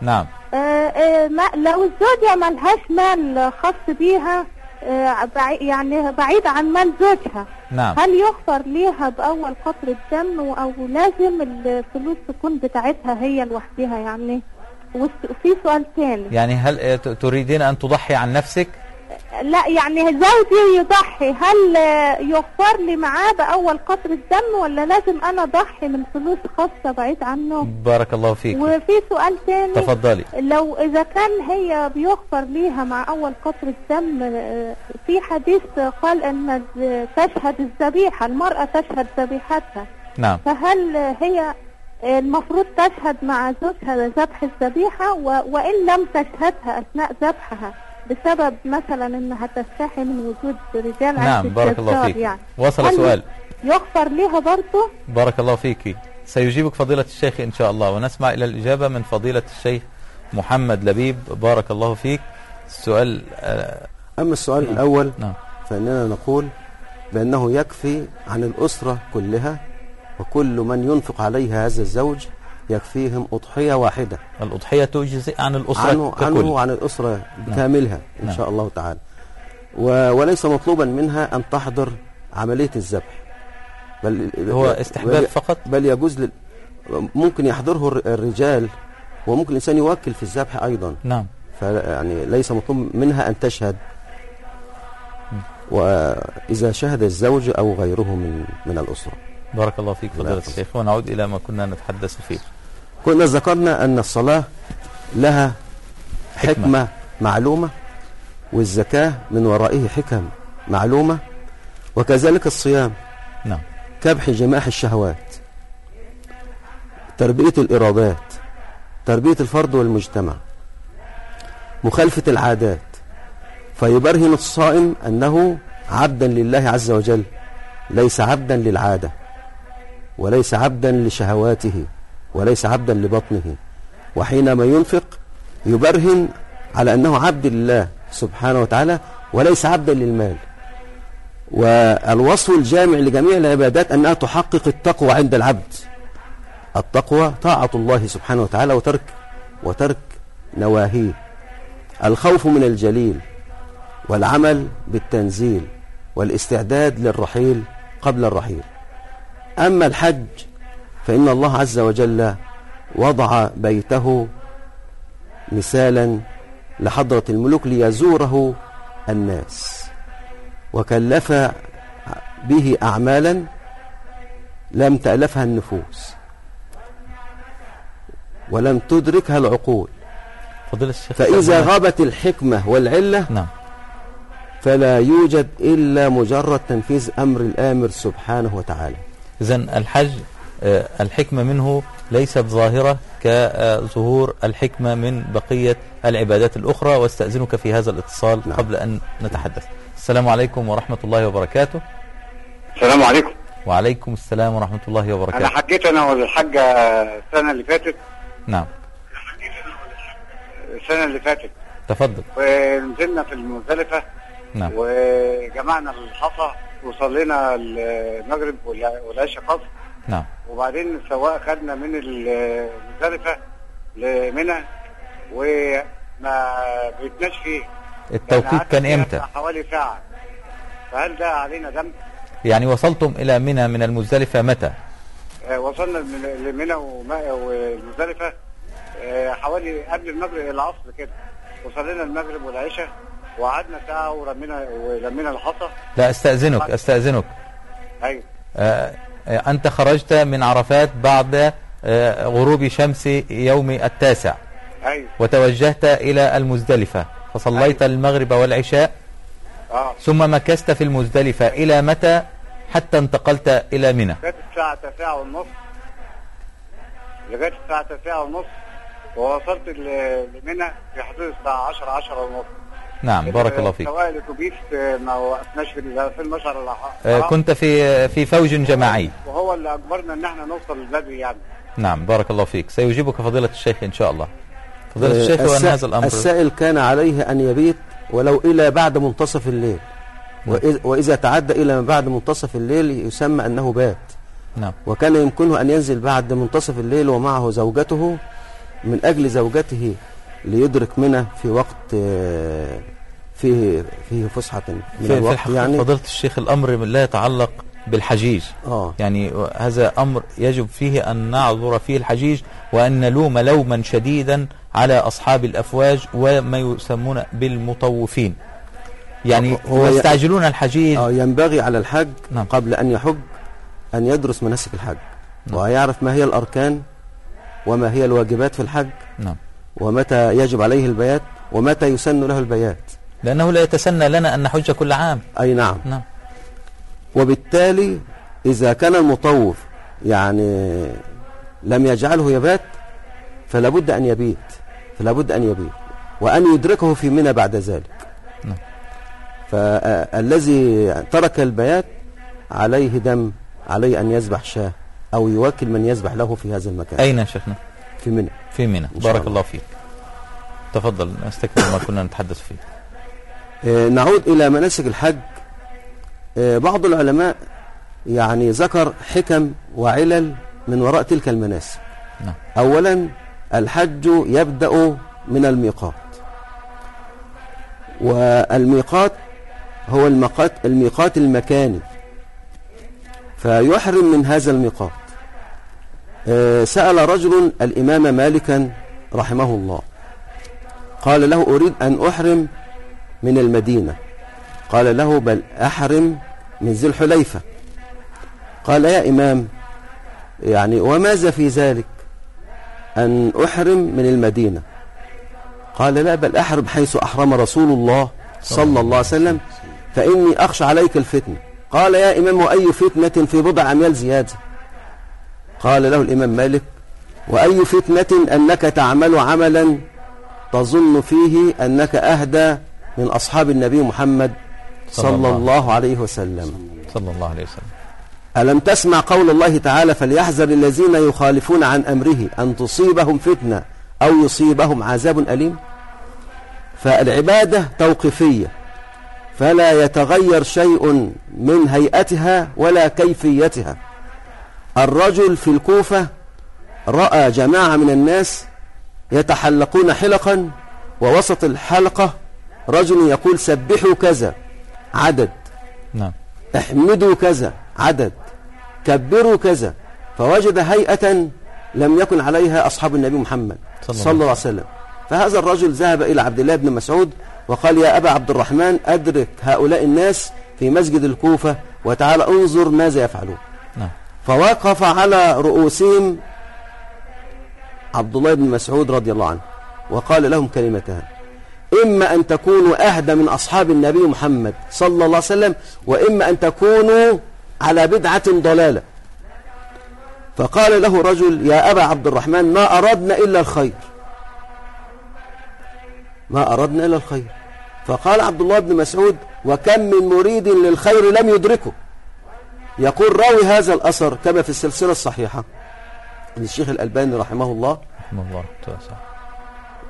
نعم. آه آه ما لو الزوجة ملهاش مال خاص بيها آه يعني بعيد عن مال زوجها نعم. هل يغفر ليها بأول قطرة دم أو لازم الفلوس تكون بتاعتها هي لوحدها يعني؟ وفي سؤال تاني يعني هل آه، تريدين أن تضحي عن نفسك؟ لا يعني زوجي يضحي. هل يغفر لي معاه بأول قطرة دم ولا لازم أنا أضحي من فلوس خاصة بعيد عنه؟ بارك الله فيك. وفي سؤال تاني تفضلي. لو إذا كان هي بيغفر ليها مع أول قطرة دم آه، في حديث قال أن تشهد الذبيحة المرأة تشهد ذبيحتها. نعم. فهل هي المفروض تشهد مع زوجها ذبح الذبيحة و- وإن لم تشهدها أثناء ذبحها بسبب مثلا أنها تستحي من وجود رجال نعم بارك الله فيك. يعني. وصل سؤال. يغفر لها برضه؟ بارك الله فيك. سيجيبك فضيلة الشيخ إن شاء الله ونسمع إلى الإجابة من فضيلة الشيخ محمد لبيب. بارك الله فيك. السؤال آه، أما السؤال الأول نعم. فإننا نقول بأنه يكفي عن الأسرة كلها وكل من ينفق عليها هذا الزوج يكفيهم أضحية واحدة. الأضحية تجزئ عن الأسرة عنه, ككل. عنه عن الأسرة بكاملها إن نعم. شاء الله تعالى. و- وليس مطلوبا منها أن تحضر عملية الذبح. بل هو استحباب بل- فقط؟ بل يجوز لل... ممكن يحضره الر- الرجال وممكن الإنسان يوكل في الذبح أيضا. نعم. فيعني ليس مطلوب منها أن تشهد. وإذا شهد الزوج أو غيره من من الأسرة. بارك الله فيك فضيلة الشيخ. ونعود إلى ما كنا نتحدث فيه. كنا ذكرنا أن الصلاة لها حكمة, حكمة. معلومة والزكاة من ورائه حكم معلومة وكذلك الصيام. نعم. كبح جماح الشهوات تربية الإرادات تربية الفرد والمجتمع مخالفة العادات. فيبرهن الصائم أنه عبدا لله عز وجل ليس عبدا للعادة. وليس عبدا لشهواته وليس عبدا لبطنه. وحينما ينفق يبرهن على أنه عبد لله سبحانه وتعالى وليس عبدا للمال. والوصف الجامع لجميع العبادات أنها تحقق التقوى عند العبد. التقوى طاعة الله سبحانه وتعالى وترك وترك نواهيه. الخوف من الجليل والعمل بالتنزيل والاستعداد للرحيل قبل الرحيل. أما الحج فإن الله عز وجل وضع بيته مثالا لحضرة الملوك ليزوره الناس وكلف به أعمالا لم تألفها النفوس ولم تدركها العقول. فضيلة الشيخ فإذا غابت الحكمة والعلة نعم. فلا يوجد إلا مجرد تنفيذ أمر الآمر سبحانه وتعالى. إذا الحج آه، الحكمة منه ليست ظاهرة كظهور الحكمة من بقية العبادات الأخرى واستأذنك في هذا الاتصال نعم. قبل أن نتحدث. السلام عليكم ورحمة الله وبركاته. السلام عليكم. وعليكم السلام ورحمة الله وبركاته. حكيت أنا والحاجة السنة اللي فاتت. نعم. السنة اللي فاتت. تفضل. ونزلنا في المزدلفة. نعم. وجمعنا الحصى. وصلينا المغرب والع- والعشاء قصر نعم. وبعدين السواق خدنا من المزدلفة لمنى وما بيتناش فيه. التوقيت قعدنا كان إمتى؟ بتاع حوالي ساعة. فهل ده علينا ذنب؟ يعني وصلتم إلى منى من المزدلفة متى؟ آه، وصلنا من- لمنى والمزدلفة آه، حوالي قبل المغرب العصر كده. وصلينا المغرب والعشاء. وقعدنا ساعة ورمينا ولمينا الحصى. لا أستأذنك أستأذنك. أيوه. آه، آه، أنت خرجت من عرفات بعد آه، غروب شمس يوم التاسع. أيوه. وتوجهت إلى المزدلفة. فصليت المغرب والعشاء. آه. ثم مكثت في المزدلفة. إلى متى؟ حتى انتقلت إلى منى. لغاية الساعة 9 ونص. لغاية الساعة 9 ونص. ووصلت لمنى في حدود الساعة 10 10 ونص. نعم بارك الله فيك. سواق الاتوبيس آه، ما وقفناش في في المشعر الح- آه، كنت في في فوج جماعي. وهو اللي أجبرنا إن إحنا نوصل بدري يعني. نعم بارك الله فيك. سيجيبك فضيلة الشيخ إن شاء الله. فضيلة آه، الشيخ السا- هذا الأمر السائل كان عليه أن يبيت ولو إلى بعد منتصف الليل. وإذ- وإذا تعدى إلى ما بعد منتصف الليل يسمى أنه بات. نعم. وكان يمكنه أن ينزل بعد منتصف الليل ومعه زوجته من أجل زوجته. ليدرك منه في وقت فيه فيه فسحة من في, في الوقت الحقيقة يعني. فضيلة الشيخ الأمر لا يتعلق بالحجيج. آه. يعني هذا أمر يجب فيه أن نعذر فيه الحجيج وأن نلوم لوما شديدا على أصحاب الأفواج وما يسمون بالمطوفين. يعني هو يستعجلون الحجيج. آه ينبغي على الحج نعم. قبل أن يحج أن يدرس مناسك الحج ويعرف ما هي الأركان وما هي الواجبات في الحج نعم. ومتى يجب عليه البيات ومتى يسن له البيات. لأنه لا يتسنى لنا أن نحج كل عام. أي نعم. نعم. وبالتالي إذا كان المطوف يعني لم يجعله يبات فلا بد أن يبيت. فلا بد أن يبيت. وأن يدركه في منى بعد ذلك. نعم. فالذي ترك البيات عليه دم عليه أن يذبح شاة أو يوكل من يذبح له في هذا المكان. أين شيخنا؟ في منى. في منى. بارك الله. الله فيك. تفضل نستكمل ما كنا نتحدث فيه. آه، نعود إلى مناسك الحج. آه، بعض العلماء يعني ذكر حكم وعلل من وراء تلك المناسك. نعم. أولا الحج يبدأ من الميقات. والميقات هو الميقات, الميقات المكاني. فيحرم من هذا الميقات. سأل رجل الإمام مالكا رحمه الله قال له أريد أن أحرم من المدينة. قال له بل أحرم من ذي الحليفة. قال يا إمام يعني وماذا في ذلك أن أحرم من المدينة؟ قال لا بل أحرم حيث أحرم رسول الله صلى الله عليه وسلم فإني أخشى عليك الفتنة. قال يا إمام وأي فتنة في بضع أميال زيادة؟ قال له الإمام مالك وأي فتنة أنك تعمل عملا تظن فيه أنك أهدى من أصحاب النبي محمد صلى الله عليه وسلم. صلى الله عليه وسلم. ألم تسمع قول الله تعالى فليحذر الذين يخالفون عن أمره أن تصيبهم فتنة أو يصيبهم عذاب أليم؟ فالعبادة توقيفية فلا يتغير شيء من هيئتها ولا كيفيتها. الرجل في الكوفة رأى جماعة من الناس يتحلقون حلقا ووسط الحلقة رجل يقول سبحوا كذا عدد. نعم. احمدوا كذا عدد. كبروا كذا. فوجد هيئة لم يكن عليها أصحاب النبي محمد صلى الله صلى الله عليه وسلم. فهذا الرجل ذهب إلى عبد الله بن مسعود وقال يا أبا عبد الرحمن أدرك هؤلاء الناس في مسجد الكوفة وتعالى انظر ماذا يفعلون. فوقف على رؤوسهم عبد الله بن مسعود رضي الله عنه وقال لهم كلمتان إما أن تكونوا أهدى من أصحاب النبي محمد صلى الله عليه وسلم وإما أن تكونوا على بدعة ضلالة. فقال له رجل يا أبا عبد الرحمن ما أردنا إلا الخير. ما أردنا إلا الخير. فقال عبد الله بن مسعود وكم من مريد للخير لم يدركه. يقول راوي هذا الأثر كما في السلسلة الصحيحة. للشيخ الألباني رحمه الله رحمه الله.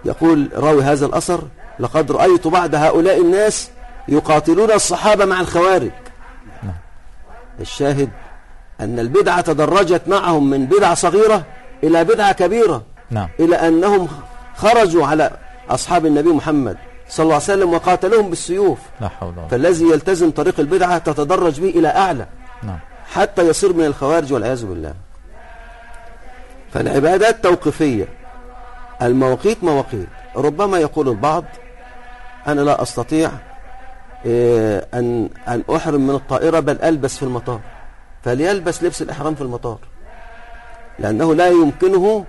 يقول راوي هذا الأثر لقد رأيت بعض هؤلاء الناس يقاتلون الصحابة مع الخوارج. الشاهد أن البدعة تدرجت معهم من بدعة صغيرة إلى بدعة كبيرة. نعم. إلى أنهم خرجوا على أصحاب النبي محمد صلى الله عليه وسلم وقاتلوهم بالسيوف. لا حول فالذي يلتزم طريق البدعة تتدرج به إلى أعلى. نعم. حتى يصير من الخوارج والعياذ بالله. فالعبادات توقيفية. المواقيت مواقيت. ربما يقول البعض أنا لا أستطيع إيه، أن أن أحرم من الطائرة بل ألبس في المطار. فليلبس لبس الإحرام في المطار. لأنه لا يمكنه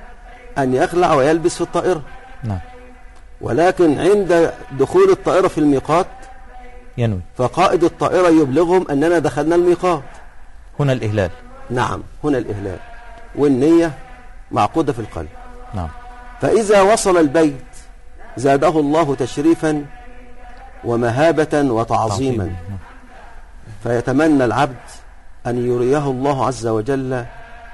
أن يخلع ويلبس في الطائرة. نعم. ولكن عند دخول الطائرة في الميقات ينوي. فقائد الطائرة يبلغهم أننا دخلنا الميقات. هنا الإهلال. نعم هنا الإهلال. والنية معقودة في القلب. نعم. فإذا وصل البيت زاده الله تشريفا ومهابة وتعظيما. نعم. فيتمنى العبد أن يريه الله عز وجل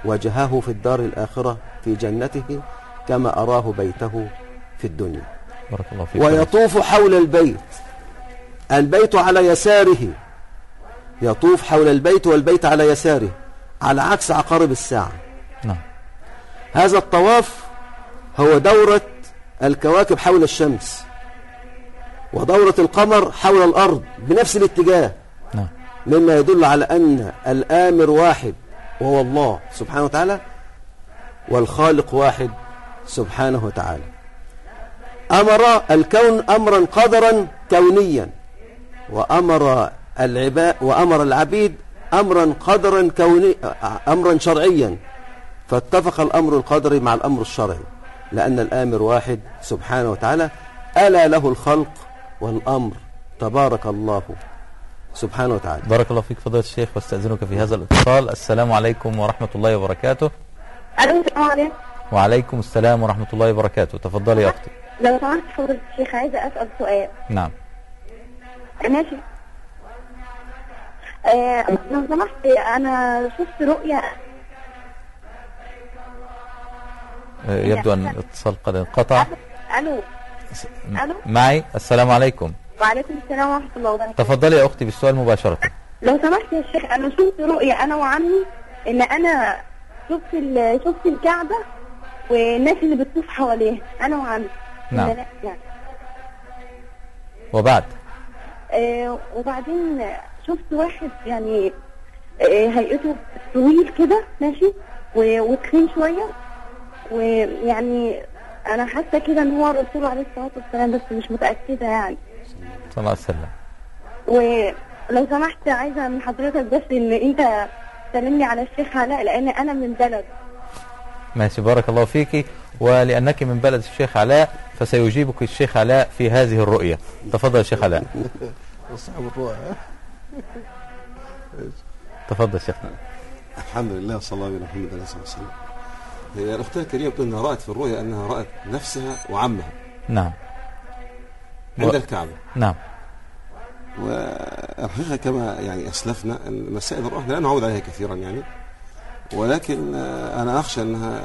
وجهه في الدار الآخرة في جنته كما أراه بيته في الدنيا. بارك الله فيك. ويطوف حول البيت. البيت على يساره. يطوف حول البيت والبيت على يساره على عكس عقارب الساعة. نعم. هذا الطواف هو دورة الكواكب حول الشمس ودورة القمر حول الأرض بنفس الاتجاه. نعم. مما يدل على أن الآمر واحد وهو الله سبحانه وتعالى والخالق واحد سبحانه وتعالى. أمر الكون أمرا قدرا كونيا وأمر العباد وأمر العبيد أمرا قدرا كوني أمرا شرعيا. فاتفق الأمر القدري مع الأمر الشرعي. لأن الآمر واحد سبحانه وتعالى ألا له الخلق والأمر. تبارك الله سبحانه وتعالى. بارك الله فيك فضيلة الشيخ واستأذنك في هذا الاتصال. السلام عليكم ورحمة الله وبركاته. ألو السلام عليكم. وعليكم السلام ورحمة الله وبركاته. تفضلي يا أختي. لو سمحت فضيلة الشيخ عايزة أسأل سؤال. نعم. ماشي آه لو سمحت أنا شفت رؤية. آه، يبدو أن الاتصال قد انقطع. ألو ألو. معي؟ السلام عليكم. وعليكم السلام ورحمة الله وبركاته. تفضلي يا أختي بالسؤال مباشرة. لو سمحت يا شيخ أنا شفت رؤية أنا وعمي إن أنا شفت شفت الكعبة والناس اللي بتطوف حواليها أنا وعمي. نعم. يعني. وبعد؟ آه وبعدين شفت واحد يعني آه هيئته طويل كده ماشي؟ وتخين شوية. ويعني أنا حاسة كده إن هو الرسول عليه الصلاة والسلام بس مش متأكدة يعني. صلى الله عليه وسلم. ولو سمحت عايزة من حضرتك بس إن أنت تسلمني على الشيخ علاء لأن أنا من بلد. ماشي بارك الله فيك. ولأنك من بلد الشيخ علاء فسيجيبك الشيخ علاء في هذه الرؤية. تفضل يا شيخ علاء. تفضل شيخ الحمد لله صلى الله عليه محمد عليه الصلاه والسلام الاختها الكريمه بتقول إنها رأت في الرؤيا أنها رأت نفسها وعمها. نعم. عند و- الكعبة. نعم. والحقيقة كما يعني أسلفنا مسائل الرؤى لا نعود عليها كثيرا يعني. ولكن أنا أخشى انها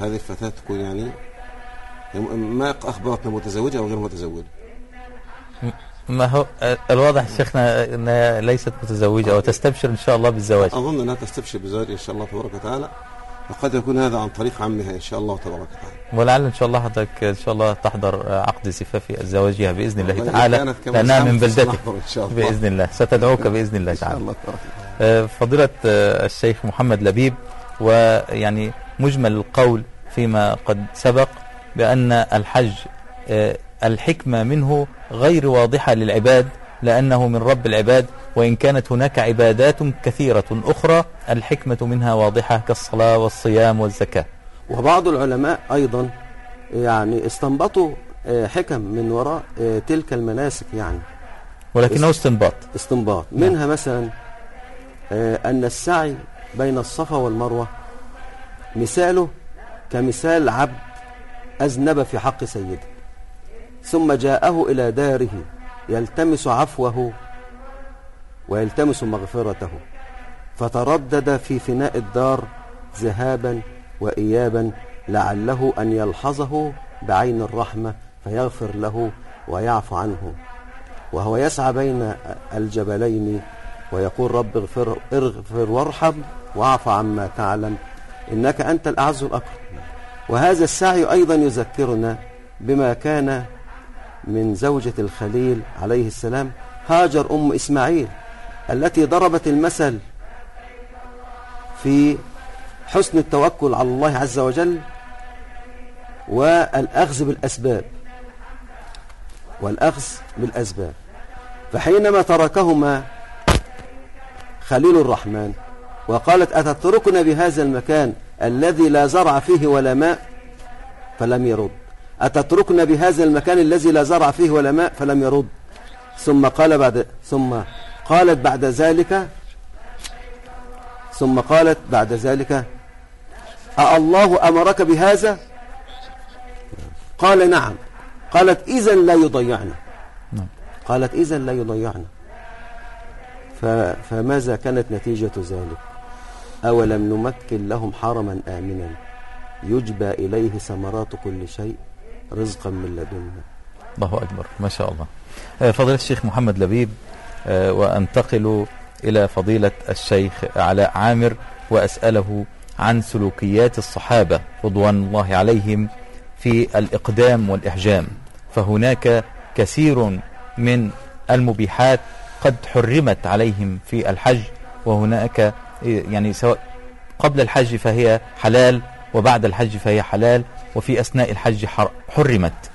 هذه الفتاة تكون يعني ما أخبرتنا متزوجة أو غير متزوجة. ما هو الواضح شيخنا أنها ليست متزوجة وتستبشر إن شاء الله بالزواج. أظن إنها تستبشر بزواج إن شاء الله تبارك وتعالى وقد يكون هذا عن طريق عمها إن شاء الله تبارك وتعالى. ولعل إن شاء الله حضرتك إن شاء الله تحضر عقد زفاف زواجها بإذن الله تعالى. لأنها من بلدتك. شاء الله. ستدعوك بإذن الله ان شاء تعالى. الله تبارك آه، فضيلة آه، الشيخ محمد لبيب ويعني مجمل القول فيما قد سبق بأن الحج آه، الحكمة منه غير واضحة للعباد لأنه من رب العباد وإن كانت هناك عبادات كثيرة أخرى الحكمة منها واضحة كالصلاة والصيام والزكاة. وبعض العلماء أيضا يعني استنبطوا آه، حكم من وراء آه، تلك المناسك يعني. ولكنه استنباط. استنباط. منها مثلا آه، أن السعي بين الصفا والمروة مثاله كمثال عبد أذنب في حق سيده. ثم جاءه إلى داره يلتمس عفوه ويلتمس مغفرته فتردد في فناء الدار ذهابا وإيابا لعله أن يلحظه بعين الرحمة فيغفر له ويعفو عنه. وهو يسعى بين الجبلين ويقول رب اغفر, اغفر وارحم واعف عما تعلم إنك أنت الأعز الأكرم. وهذا السعي أيضا يذكرنا بما كان من زوجة الخليل عليه السلام هاجر أم إسماعيل التي ضربت المثل في حسن التوكل على الله عز وجل والأخذ بالأسباب والأخذ بالأسباب. فحينما تركهما خليل الرحمن وقالت أتتركنا بهذا المكان الذي لا زرع فيه ولا ماء؟ فلم يرد. أتتركنا بهذا المكان الذي لا زرع فيه ولا ماء؟ فلم يرد. ثم قال بعد ثم قالت بعد ذلك ثم قالت بعد ذلك أالله أمرك بهذا؟ قال نعم. قالت إذا لا يضيعنا. قالت إذا لا يضيعنا. فماذا كانت نتيجة ذلك؟ أولم نمكن لهم حرما آمنا؟ يجبى إليه ثمرات كل شيء. رزقا من لدنا الله أكبر. ما شاء الله. آه، فضيلة الشيخ محمد لبيب آه، وأنتقل إلى فضيلة الشيخ علاء عامر وأسأله عن سلوكيات الصحابة رضوان الله عليهم في الإقدام والإحجام فهناك كثير من المبيحات قد حرمت عليهم في الحج وهناك يعني سواء قبل الحج فهي حلال وبعد الحج فهي حلال. وفي أثناء الحج حر- حرمت.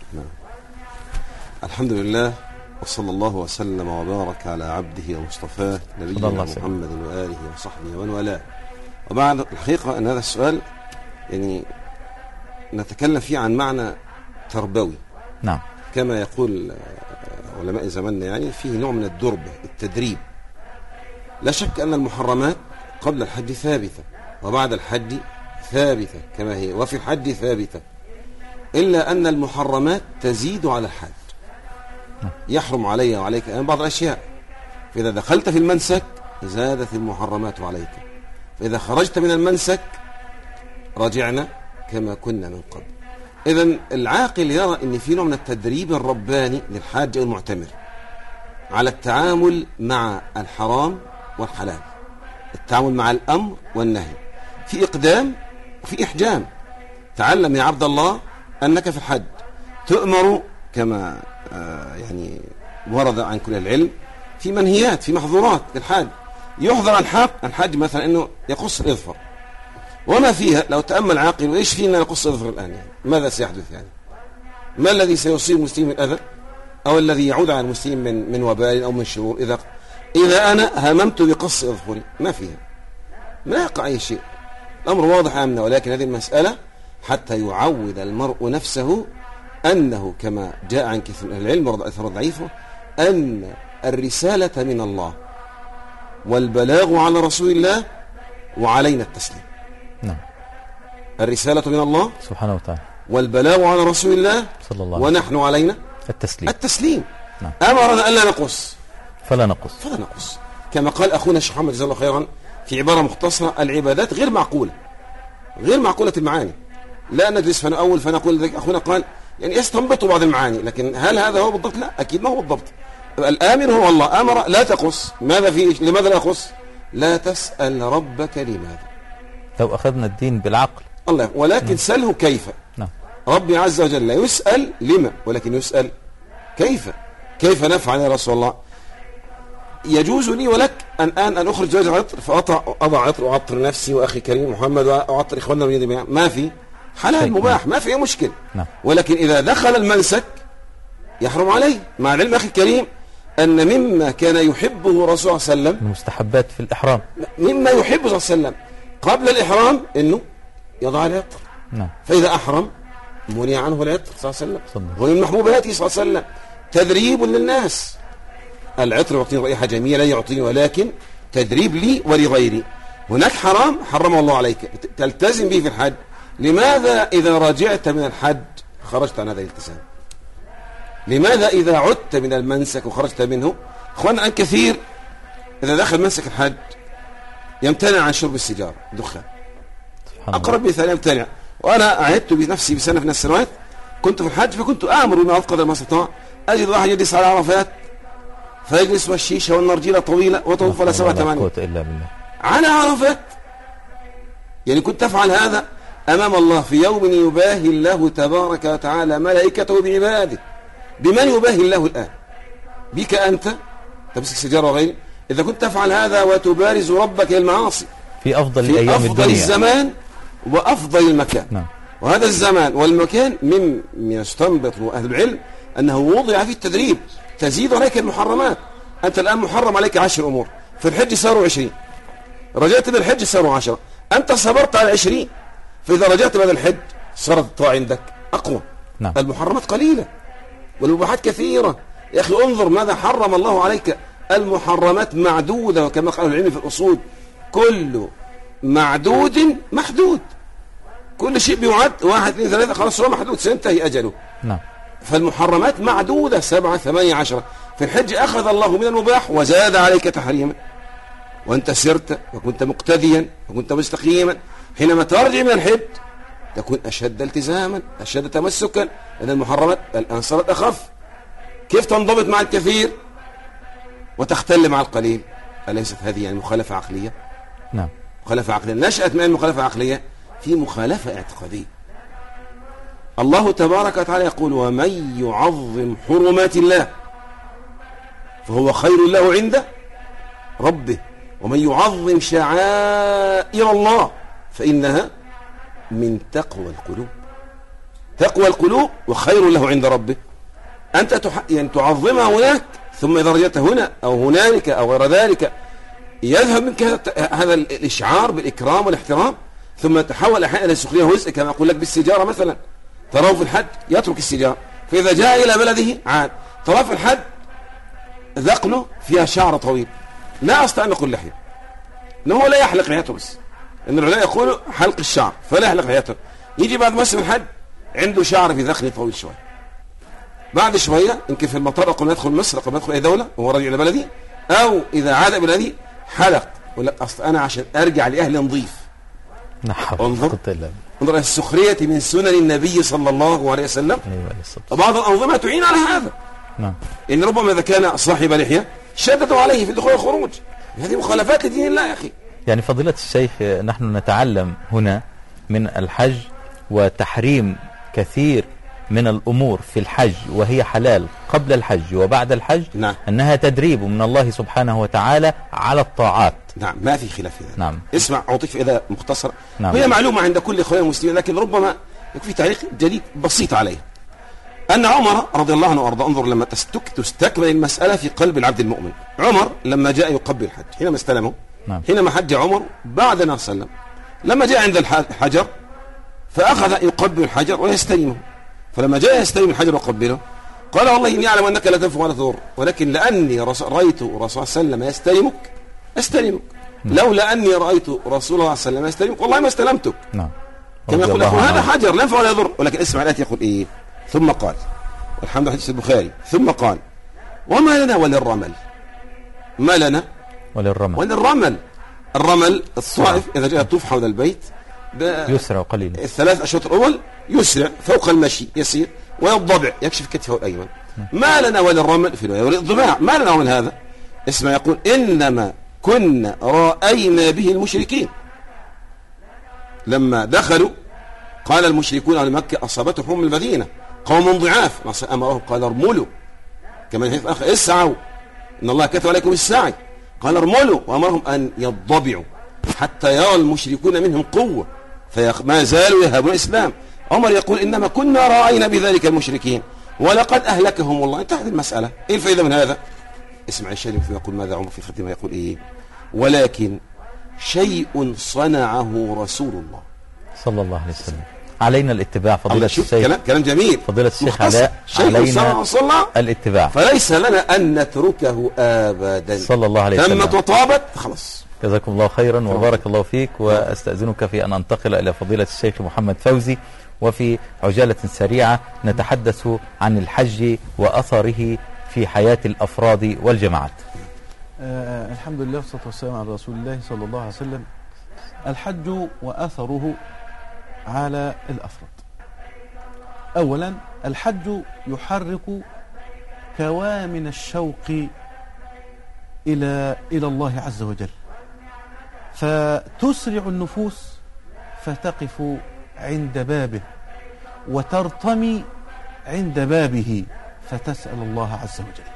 الحمد لله وصلى الله وسلم وبارك على عبده ومصطفاه نبينا. محمد وآله وصحبه ومن والاه. وبعد الحقيقة أن هذا السؤال يعني نتكلم فيه عن معنى تربوي. نعم. كما يقول علماء زماننا يعني فيه نوع من الدربة التدريب. لا شك أن المحرمات قبل الحج ثابتة وبعد الحج ثابتة كما هي وفي الحج ثابتة. إلا أن المحرمات تزيد على الحج يحرم علي وعليك بعض الأشياء. فإذا دخلت في المنسك زادت المحرمات عليك. فإذا خرجت من المنسك رجعنا كما كنا من قبل. إذا العاقل يرى أن في نوع من التدريب الرباني للحاج أو المعتمر على التعامل مع الحرام والحلال التعامل مع الأمر والنهي. في إقدام وفي إحجام. تعلم يا عبد الله أنك في الحج. تؤمر كما آه، يعني ورد عن كل العلم في منهيات في محظورات للحاج. يحظر الحاج الحاج مثلا أنه يقص الإظفر وما فيها؟ لو تأمل عاقل إيش فينا نقص الإظفر الآن يعني؟ ماذا سيحدث يعني؟ ما الذي سيصيب المسلم من أذى؟ أو الذي يعود على المسلم من من وبال أو من شرور؟ إذا إذا أنا هممت بقص إظفري ما فيها. لا يقع أي شيء. الأمر واضح أمنا ولكن هذه المسألة حتى يعود المرء نفسه أنه كما جاء عن كثير من العلم أثر ضعيفه أن الرسالة من الله والبلاغ على رسول الله وعلينا التسليم. نعم. الرسالة من الله سبحانه وتعالى. والبلاغ على رسول الله صلى الله عليه ونحن علينا التسليم. التسليم. نعم. أمرنا ألا نقص. فلا نقص. فلا نقص. كما قال أخونا الشيخ محمد جزاه الله خيرا في عبارة مختصرة العبادات غير معقولة غير معقولة المعاني. لا نجلس فنأول فنقول ذلك أخونا قال يعني يستنبطوا بعض المعاني لكن هل هذا هو بالضبط؟ لا أكيد ما هو بالضبط. الآمر هو الله أمر لا تقص. ماذا في لماذا لا يقص؟ لا تسأل ربك لماذا. لو أخذنا الدين بالعقل. الله ولكن سله كيف. نعم. ربي عز وجل لا يسأل لما ولكن يسأل كيف. كيف نفعل يا رسول الله؟ يجوز لي ولك أن الآن أن أخرج زوج عطر فأضع أضع عطر وأعطر نفسي وأخي كريم محمد وأعطر إخواننا من ما في. حلال شيء. مباح ما في أي مشكلة نعم. ولكن إذا دخل المنسك يحرم عليه. مع العلم أخي الكريم أن مما كان يحبه الرسول صلى الله عليه وسلم المستحبات في الإحرام. مما يحبه صلى الله عليه وسلم قبل الإحرام أنه يضع العطر. نعم. فإذا أحرم منع عنه العطر صلى الله عليه وسلم. ومن محبوباته صلى الله عليه وسلم. تدريب للناس. العطر يعطيني رائحة جميلة يعطيني ولكن تدريب لي ولغيري. هناك حرام حرمه الله عليك. تلتزم به في الحج. لماذا إذا رجعت من الحج خرجت عن هذا الالتزام؟ لماذا إذا عدت من المنسك وخرجت منه أخوانا أن كثير إذا دخل منسك الحج يمتنع عن شرب السيجارة دخان. أقرب مثال يمتنع. وأنا عهدت بنفسي بسنة من السنوات كنت في الحج فكنت آمر بما قدر ما أستطاع. أجد واحد يجلس على عرفات فيجلس والشيشة والنرجيلة طويلة وطوف ولا سبعة ثمانية. على عرفات. يعني كنت أفعل هذا أمام الله في يوم يباهي الله تبارك وتعالى ملائكته بعباده. بمن يباهي الله الآن؟ بك أنت؟ تمسك سيجارة وغيره إذا كنت تفعل هذا وتبارز ربك المعاصي في أفضل في أيام أفضل الدنيا. الزمان وأفضل المكان. نعم. وهذا الزمان والمكان من من يستنبط أهل العلم أنه وضع في التدريب. تزيد عليك المحرمات. أنت الآن محرم عليك عشر أمور. في الحج صاروا عشرين. رجعت من الحج صاروا عشرة. أنت صبرت على عشرين. فإذا رجعت بعد الحج صارت الطاعة عندك. أقوى. نعم. المحرمات قليلة. والمباحات كثيرة. يا أخي انظر ماذا حرم الله عليك. المحرمات معدودة وكما قال العلم في الأصول. كل معدود محدود. كل شيء بيعد واحد اثنين ثلاثة خلاص هو محدود سينتهي أجله. نعم. فالمحرمات معدودة سبعة ثمانية عشرة. في الحج أخذ الله من المباح وزاد عليك تحريما. وأنت سرت وكنت مقتديا وكنت مستقيما. حينما ترجع من الحج تكون أشد التزاما أشد تمسكا. لأن المحرمات الآن صارت أخف. كيف تنضبط مع الكثير؟ وتختل مع القليل. أليست هذه يعني مخالفة عقلية؟ نعم. مخالفة عقلية. نشأت من المخالفة العقلية في مخالفة اعتقادية. الله تبارك وتعالى يقول ومن يعظم حرمات الله فهو خير له عند ربه. ومن يعظم شعائر الله فإنها من تقوى القلوب. تقوى القلوب وخير له عند ربه. أنت تح... يعني تعظمها هناك ثم إذا رجعت هنا أو هنالك أو غير ذلك يذهب منك هذا هذا الإشعار بالإكرام والاحترام ثم تحول أحيانا إلى السخرية وزء كما أقول لك بالسيجارة مثلا. تراه في الحج يترك السيجارة. فإذا جاء إلى بلده عاد. تراه في الحج ذقنه فيها شعر طويل. لا أستطيع أن أقول لحية. إنه لا يحلق لحيته بس. إن العلماء يقولوا حلق الشعر فلا يحلق لحيته يجي بعد موسم الحج عنده شعر في ذقنه طويل شوية بعد شوية يمكن في المطار قبل ما يدخل مصر قبل ما يدخل أي دولة وهو راجع إلى بلدي أو إذا عاد بلدي حلق يقول لك أصل أنا عشان أرجع لأهلي نظيف نعم. انظر. انظر إلى السخرية من سنن النبي صلى الله عليه وسلم. أيوة وبعض الأنظمة تعين على هذا. نعم. إن ربما إذا كان صاحب لحية شددوا عليه في الدخول والخروج هذه مخالفات لدين الله يا أخي. يعني فضيلة الشيخ نحن نتعلم هنا من الحج وتحريم كثير من الأمور في الحج وهي حلال قبل الحج وبعد الحج نعم. أنها تدريب من الله سبحانه وتعالى على الطاعات. نعم ما في خلاف ذلك. نعم. اسمع أعطيك إذا مختصر. نعم. وهي معلومة عند كل إخوان المسلمين لكن ربما يكون في تعليق جديد بسيط عليها أن عمر رضي الله عنه وأرضاه انظر لما تستك تستكمل المسألة في قلب العبد المؤمن. عمر لما جاء يقبل الحج حينما استلمه نعم. حينما حج عمر بعد النبي صلى الله عليه وسلم. لما جاء عند الح- الحجر فأخذ يقبل الحجر ويستلمه. فلما جاء يستلم الحجر ويقبله قال والله إني أعلم أنك لا تنفع ولا تضر ولكن لأني رأيت الرسول صلى الله عليه وسلم يستلمك أستلمك. لولا أني رأيت رسول الله صلى الله عليه وسلم يستلمك والله ما استلمتك. نعم. كما يقول الله أخوه هذا. حجر لا ينفع ولا يضر ولكن اسمع الآية يقول إيه. ثم قال والحمد لله حديث البخاري ثم قال وما لنا وللرمل. ما لنا؟ وللرمل. وللرمل. الرمل الطائف إذا جاء يطوف حول البيت يسرع قليلا. الثلاث أشواط الأول يسرع فوق المشي يسير ويضبع يكشف كتفه الأيمن. ما لنا وللرمل في وللضباع ما لنا ومن هذا اسمع يقول إنما كنا رأينا به المشركين. لما دخلوا قال المشركون أهل مكة أصابتهم المدينة. قوم ضعاف نصر أمره قال ارملوا. كما الحديث الآخر اسعوا. إن الله كتب عليكم السعي. قال ارملوا وأمرهم أن يضبعوا حتى يرى المشركون منهم قوة. فما زالوا يهابون الإسلام. عمر يقول إنما كنا رأينا بذلك المشركين. ولقد أهلكهم الله. انتهت المسألة. إيه الفائدة من هذا؟ اسمع الشريف يقول ماذا عمر في ختمه يقول إيه؟ ولكن شيء صنعه رسول الله. صلى الله عليه وسلم. علينا الاتباع فضيلة الشيخ. كلام, كلام جميل. فضيلة الشيخ. علاء علينا الله الاتباع. فليس لنا أن نتركه أبدا. صلى الله عليه وسلم. تمت وطابت خلاص. جزاكم الله خيرا وبارك الله فيك وأستأذنك في أن أنتقل إلى فضيلة الشيخ محمد فوزي وفي عجالة سريعة نتحدث عن الحج وأثره في حياة الأفراد والجماعات. آه الحمد لله والصلاة والسلام على رسول الله صلى الله عليه وسلم. الحج وأثره على الأفراد. أولا الحج يحرك كوامن الشوق إلى إلى الله عز وجل. فتسرع النفوس فتقف عند بابه وترتمي عند بابه فتسأل الله عز وجل.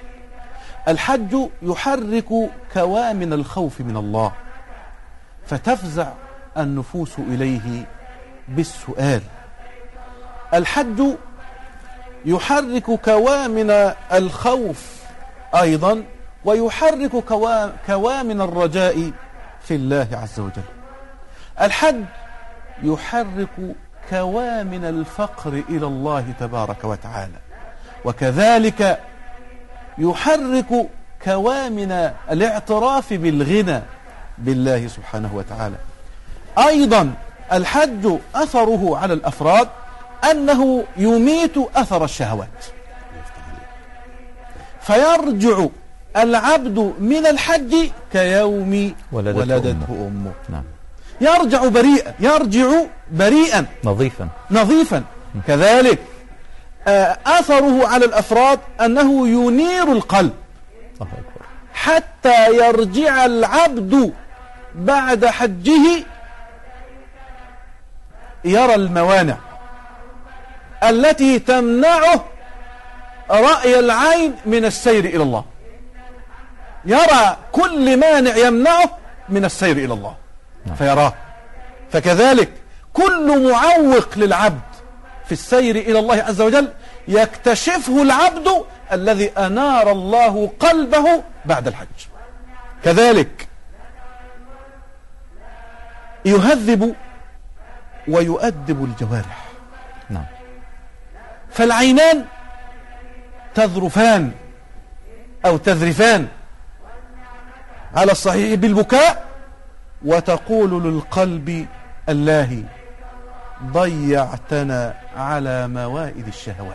الحج يحرك كوامن الخوف من الله فتفزع النفوس إليه بالسؤال. الحج يحرك كوامن الخوف أيضا ويحرك كوا- كوامن الرجاء في الله عز وجل. الحج يحرك كوامن الفقر إلى الله تبارك وتعالى. وكذلك يحرك كوامن الاعتراف بالغنى بالله سبحانه وتعالى. أيضا الحج أثره على الأفراد أنه يميت أثر الشهوات. فيرجع العبد من الحج كيوم ولدته ولدته أمه. أمه. نعم. يرجع بريئا يرجع بريئا. نظيفا. نظيفا. كذلك آه، أثره على الأفراد أنه ينير القلب. الله أكبر. حتى يرجع العبد بعد حجه يرى الموانع التي تمنعه رأي العين من السير إلى الله. يرى كل مانع يمنعه من السير إلى الله. فيراه. فكذلك كل معوق للعبد في السير إلى الله عز وجل يكتشفه العبد الذي أنار الله قلبه بعد الحج. كذلك يهذب ويؤدب الجوارح. نعم. فالعينان تذرفان أو تذرفان على الصحيح بالبكاء وتقول للقلب الله ضيعتنا على موائد الشهوات.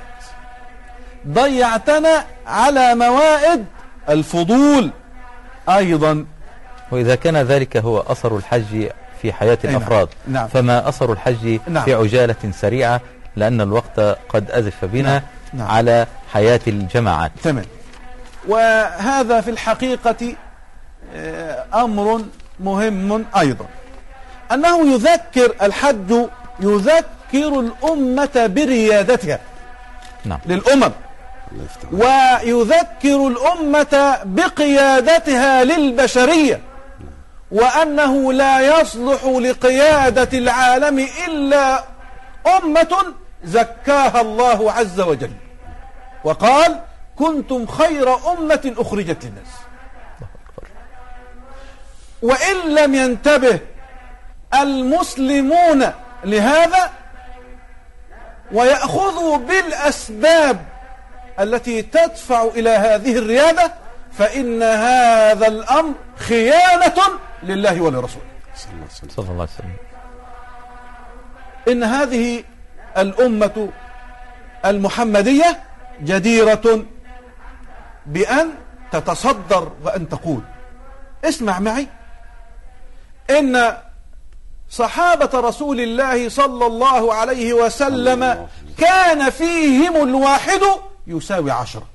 ضيعتنا على موائد الفضول أيضا. وإذا كان ذلك هو أثر الحج في حياة نعم. الأفراد نعم. فما أثر الحج نعم. في عجالة سريعة لأن الوقت قد أزف بنا نعم. نعم. على حياة الجماعات تمام وهذا في الحقيقة آه، أمر مهم أيضا أنه يذكر الحج يذكر الأمة بريادتها نعم للأمم ويذكر الأمة بقيادتها للبشرية وأنه لا يصلح لقيادة العالم إلا أمة زكاها الله عز وجل. وقال كنتم خير أمة أخرجت للناس. وإن لم ينتبه المسلمون لهذا ويأخذوا بالأسباب التي تدفع إلى هذه الريادة فإن هذا الأمر خيانة لله ولرسوله. صلى الله عليه وسلم. إن هذه الأمة المحمدية جديرة بأن تتصدر وأن تقول. اسمع معي. إن صحابة رسول الله صلى الله عليه وسلم كان فيهم الواحد يساوي عشرة.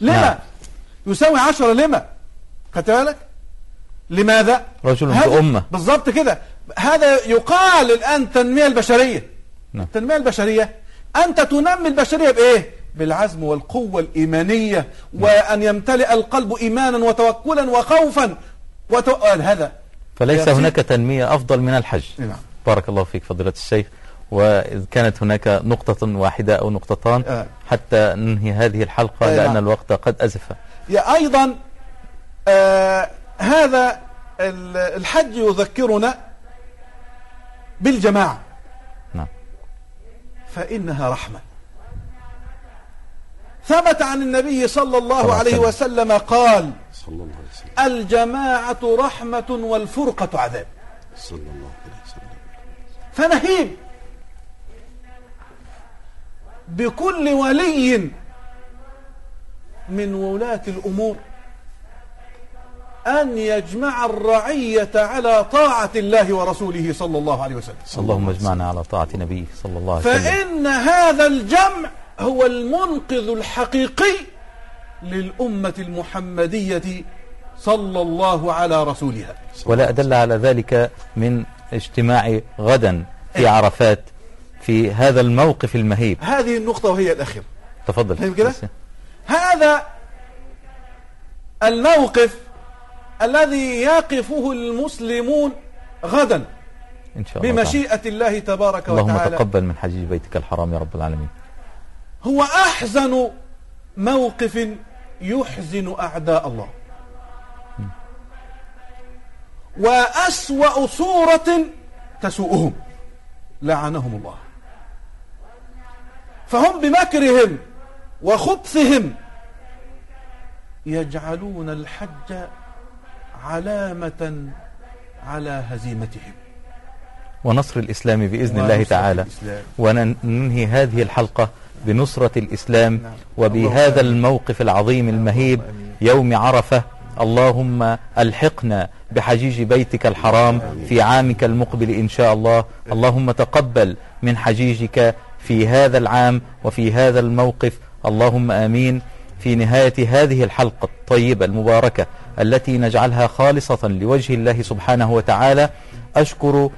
لما؟ نعم. يساوي عشرة لما؟ خدت بالك لماذا؟ رجل هذا- بأمة. بالضبط كده. هذا يقال الآن التنمية البشرية. نعم. التنمية البشرية. أنت تنمي البشرية بإيه؟ بالعزم والقوة الإيمانية وأن يمتلئ القلب إيمانا وتوكلا وخوفا. وتو... هذا. فليس. هناك تنمية أفضل من الحج. نعم. بارك الله فيك فضيلة الشيخ. وإذ كانت هناك نقطة واحدة أو نقطتان آه. حتى ننهي هذه الحلقة آه، لأن نعم. الوقت قد أزف. يا أيضا آه هذا ال- الحج يذكرنا بالجماعة. نعم. فإنها رحمة. ثبت عن النبي صلى الله عليه وسلم. قال صلى الله عليه وسلم. الجماعة رحمة والفرقة عذاب. صلى الله عليه وسلم. فنهيب بكل ولي من ولاة الأمور. أن يجمع الرعية على طاعة الله ورسوله صلى الله عليه وسلم. اللهم اجمعنا على طاعة نبيه صلى الله عليه وسلم. فإن هذا الجمع هو المنقذ الحقيقي للأمة المحمدية صلى الله على رسولها. ولا أدل على ذلك من اجتماع غدا في عرفات في هذا الموقف المهيب. هذه النقطة وهي الأخيرة. تفضل. كده؟ هذا الموقف الذي يقفه المسلمون غدا إن شاء الله تعالى. بمشيئة الله تبارك اللهم وتعالى. تقبل من حجيج بيتك الحرام يا رب العالمين. هو أحزن موقف يحزن أعداء الله. وأسوأ صورة تسوءهم. لعنهم الله. فهم بمكرهم وخبثهم يجعلون الحج علامة على هزيمتهم. ونصر الإسلام بإذن الله تعالى. الإسلام. وننهي هذه الحلقة بنصرة الإسلام نعم. وبهذا الموقف العظيم المهيب يوم عرفة. اللهم ألحقنا بحجيج بيتك الحرام في عامك المقبل إن شاء الله. اللهم تقبل من حجيجك في هذا العام وفي هذا الموقف. اللهم آمين. في نهاية هذه الحلقة الطيبة المباركة التي نجعلها خالصة لوجه الله سبحانه وتعالى. أشكر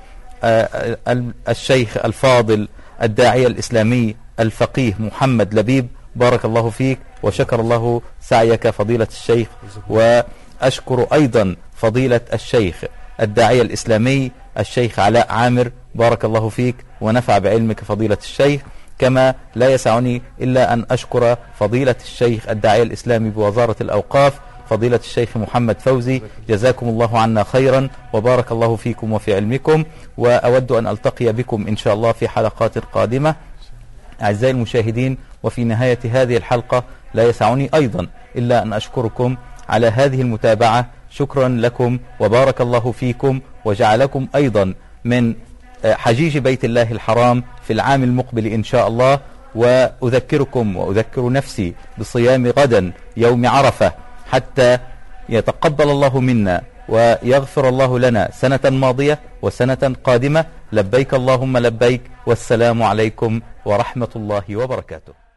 آه، ال- الشيخ الفاضل الداعية الإسلامي الفقيه محمد لبيب. بارك الله فيك وشكر الله سعيك فضيلة الشيخ. وأشكر أيضا فضيلة الشيخ الداعية الإسلامي الشيخ علاء عامر. بارك الله فيك ونفع بعلمك فضيلة الشيخ. كما لا يسعني إلا أن أشكر فضيلة الشيخ الداعية الإسلامي بوزارة الأوقاف فضيلة الشيخ محمد فوزي جزاكم الله عنا خيرا وبارك الله فيكم وفي علمكم وأود أن ألتقي بكم إن شاء الله في حلقات قادمة. أعزائي المشاهدين وفي نهاية هذه الحلقة لا يسعني أيضا إلا أن أشكركم على هذه المتابعة. شكرا لكم وبارك الله فيكم وجعلكم أيضا من آه، حجيج بيت الله الحرام في العام المقبل إن شاء الله. وأذكركم وأذكر نفسي بصيام غدا يوم عرفة. حتى يتقبل الله منا ويغفر الله لنا سنة ماضية وسنة قادمة. لبيك اللهم لبيك. والسلام عليكم ورحمة الله وبركاته.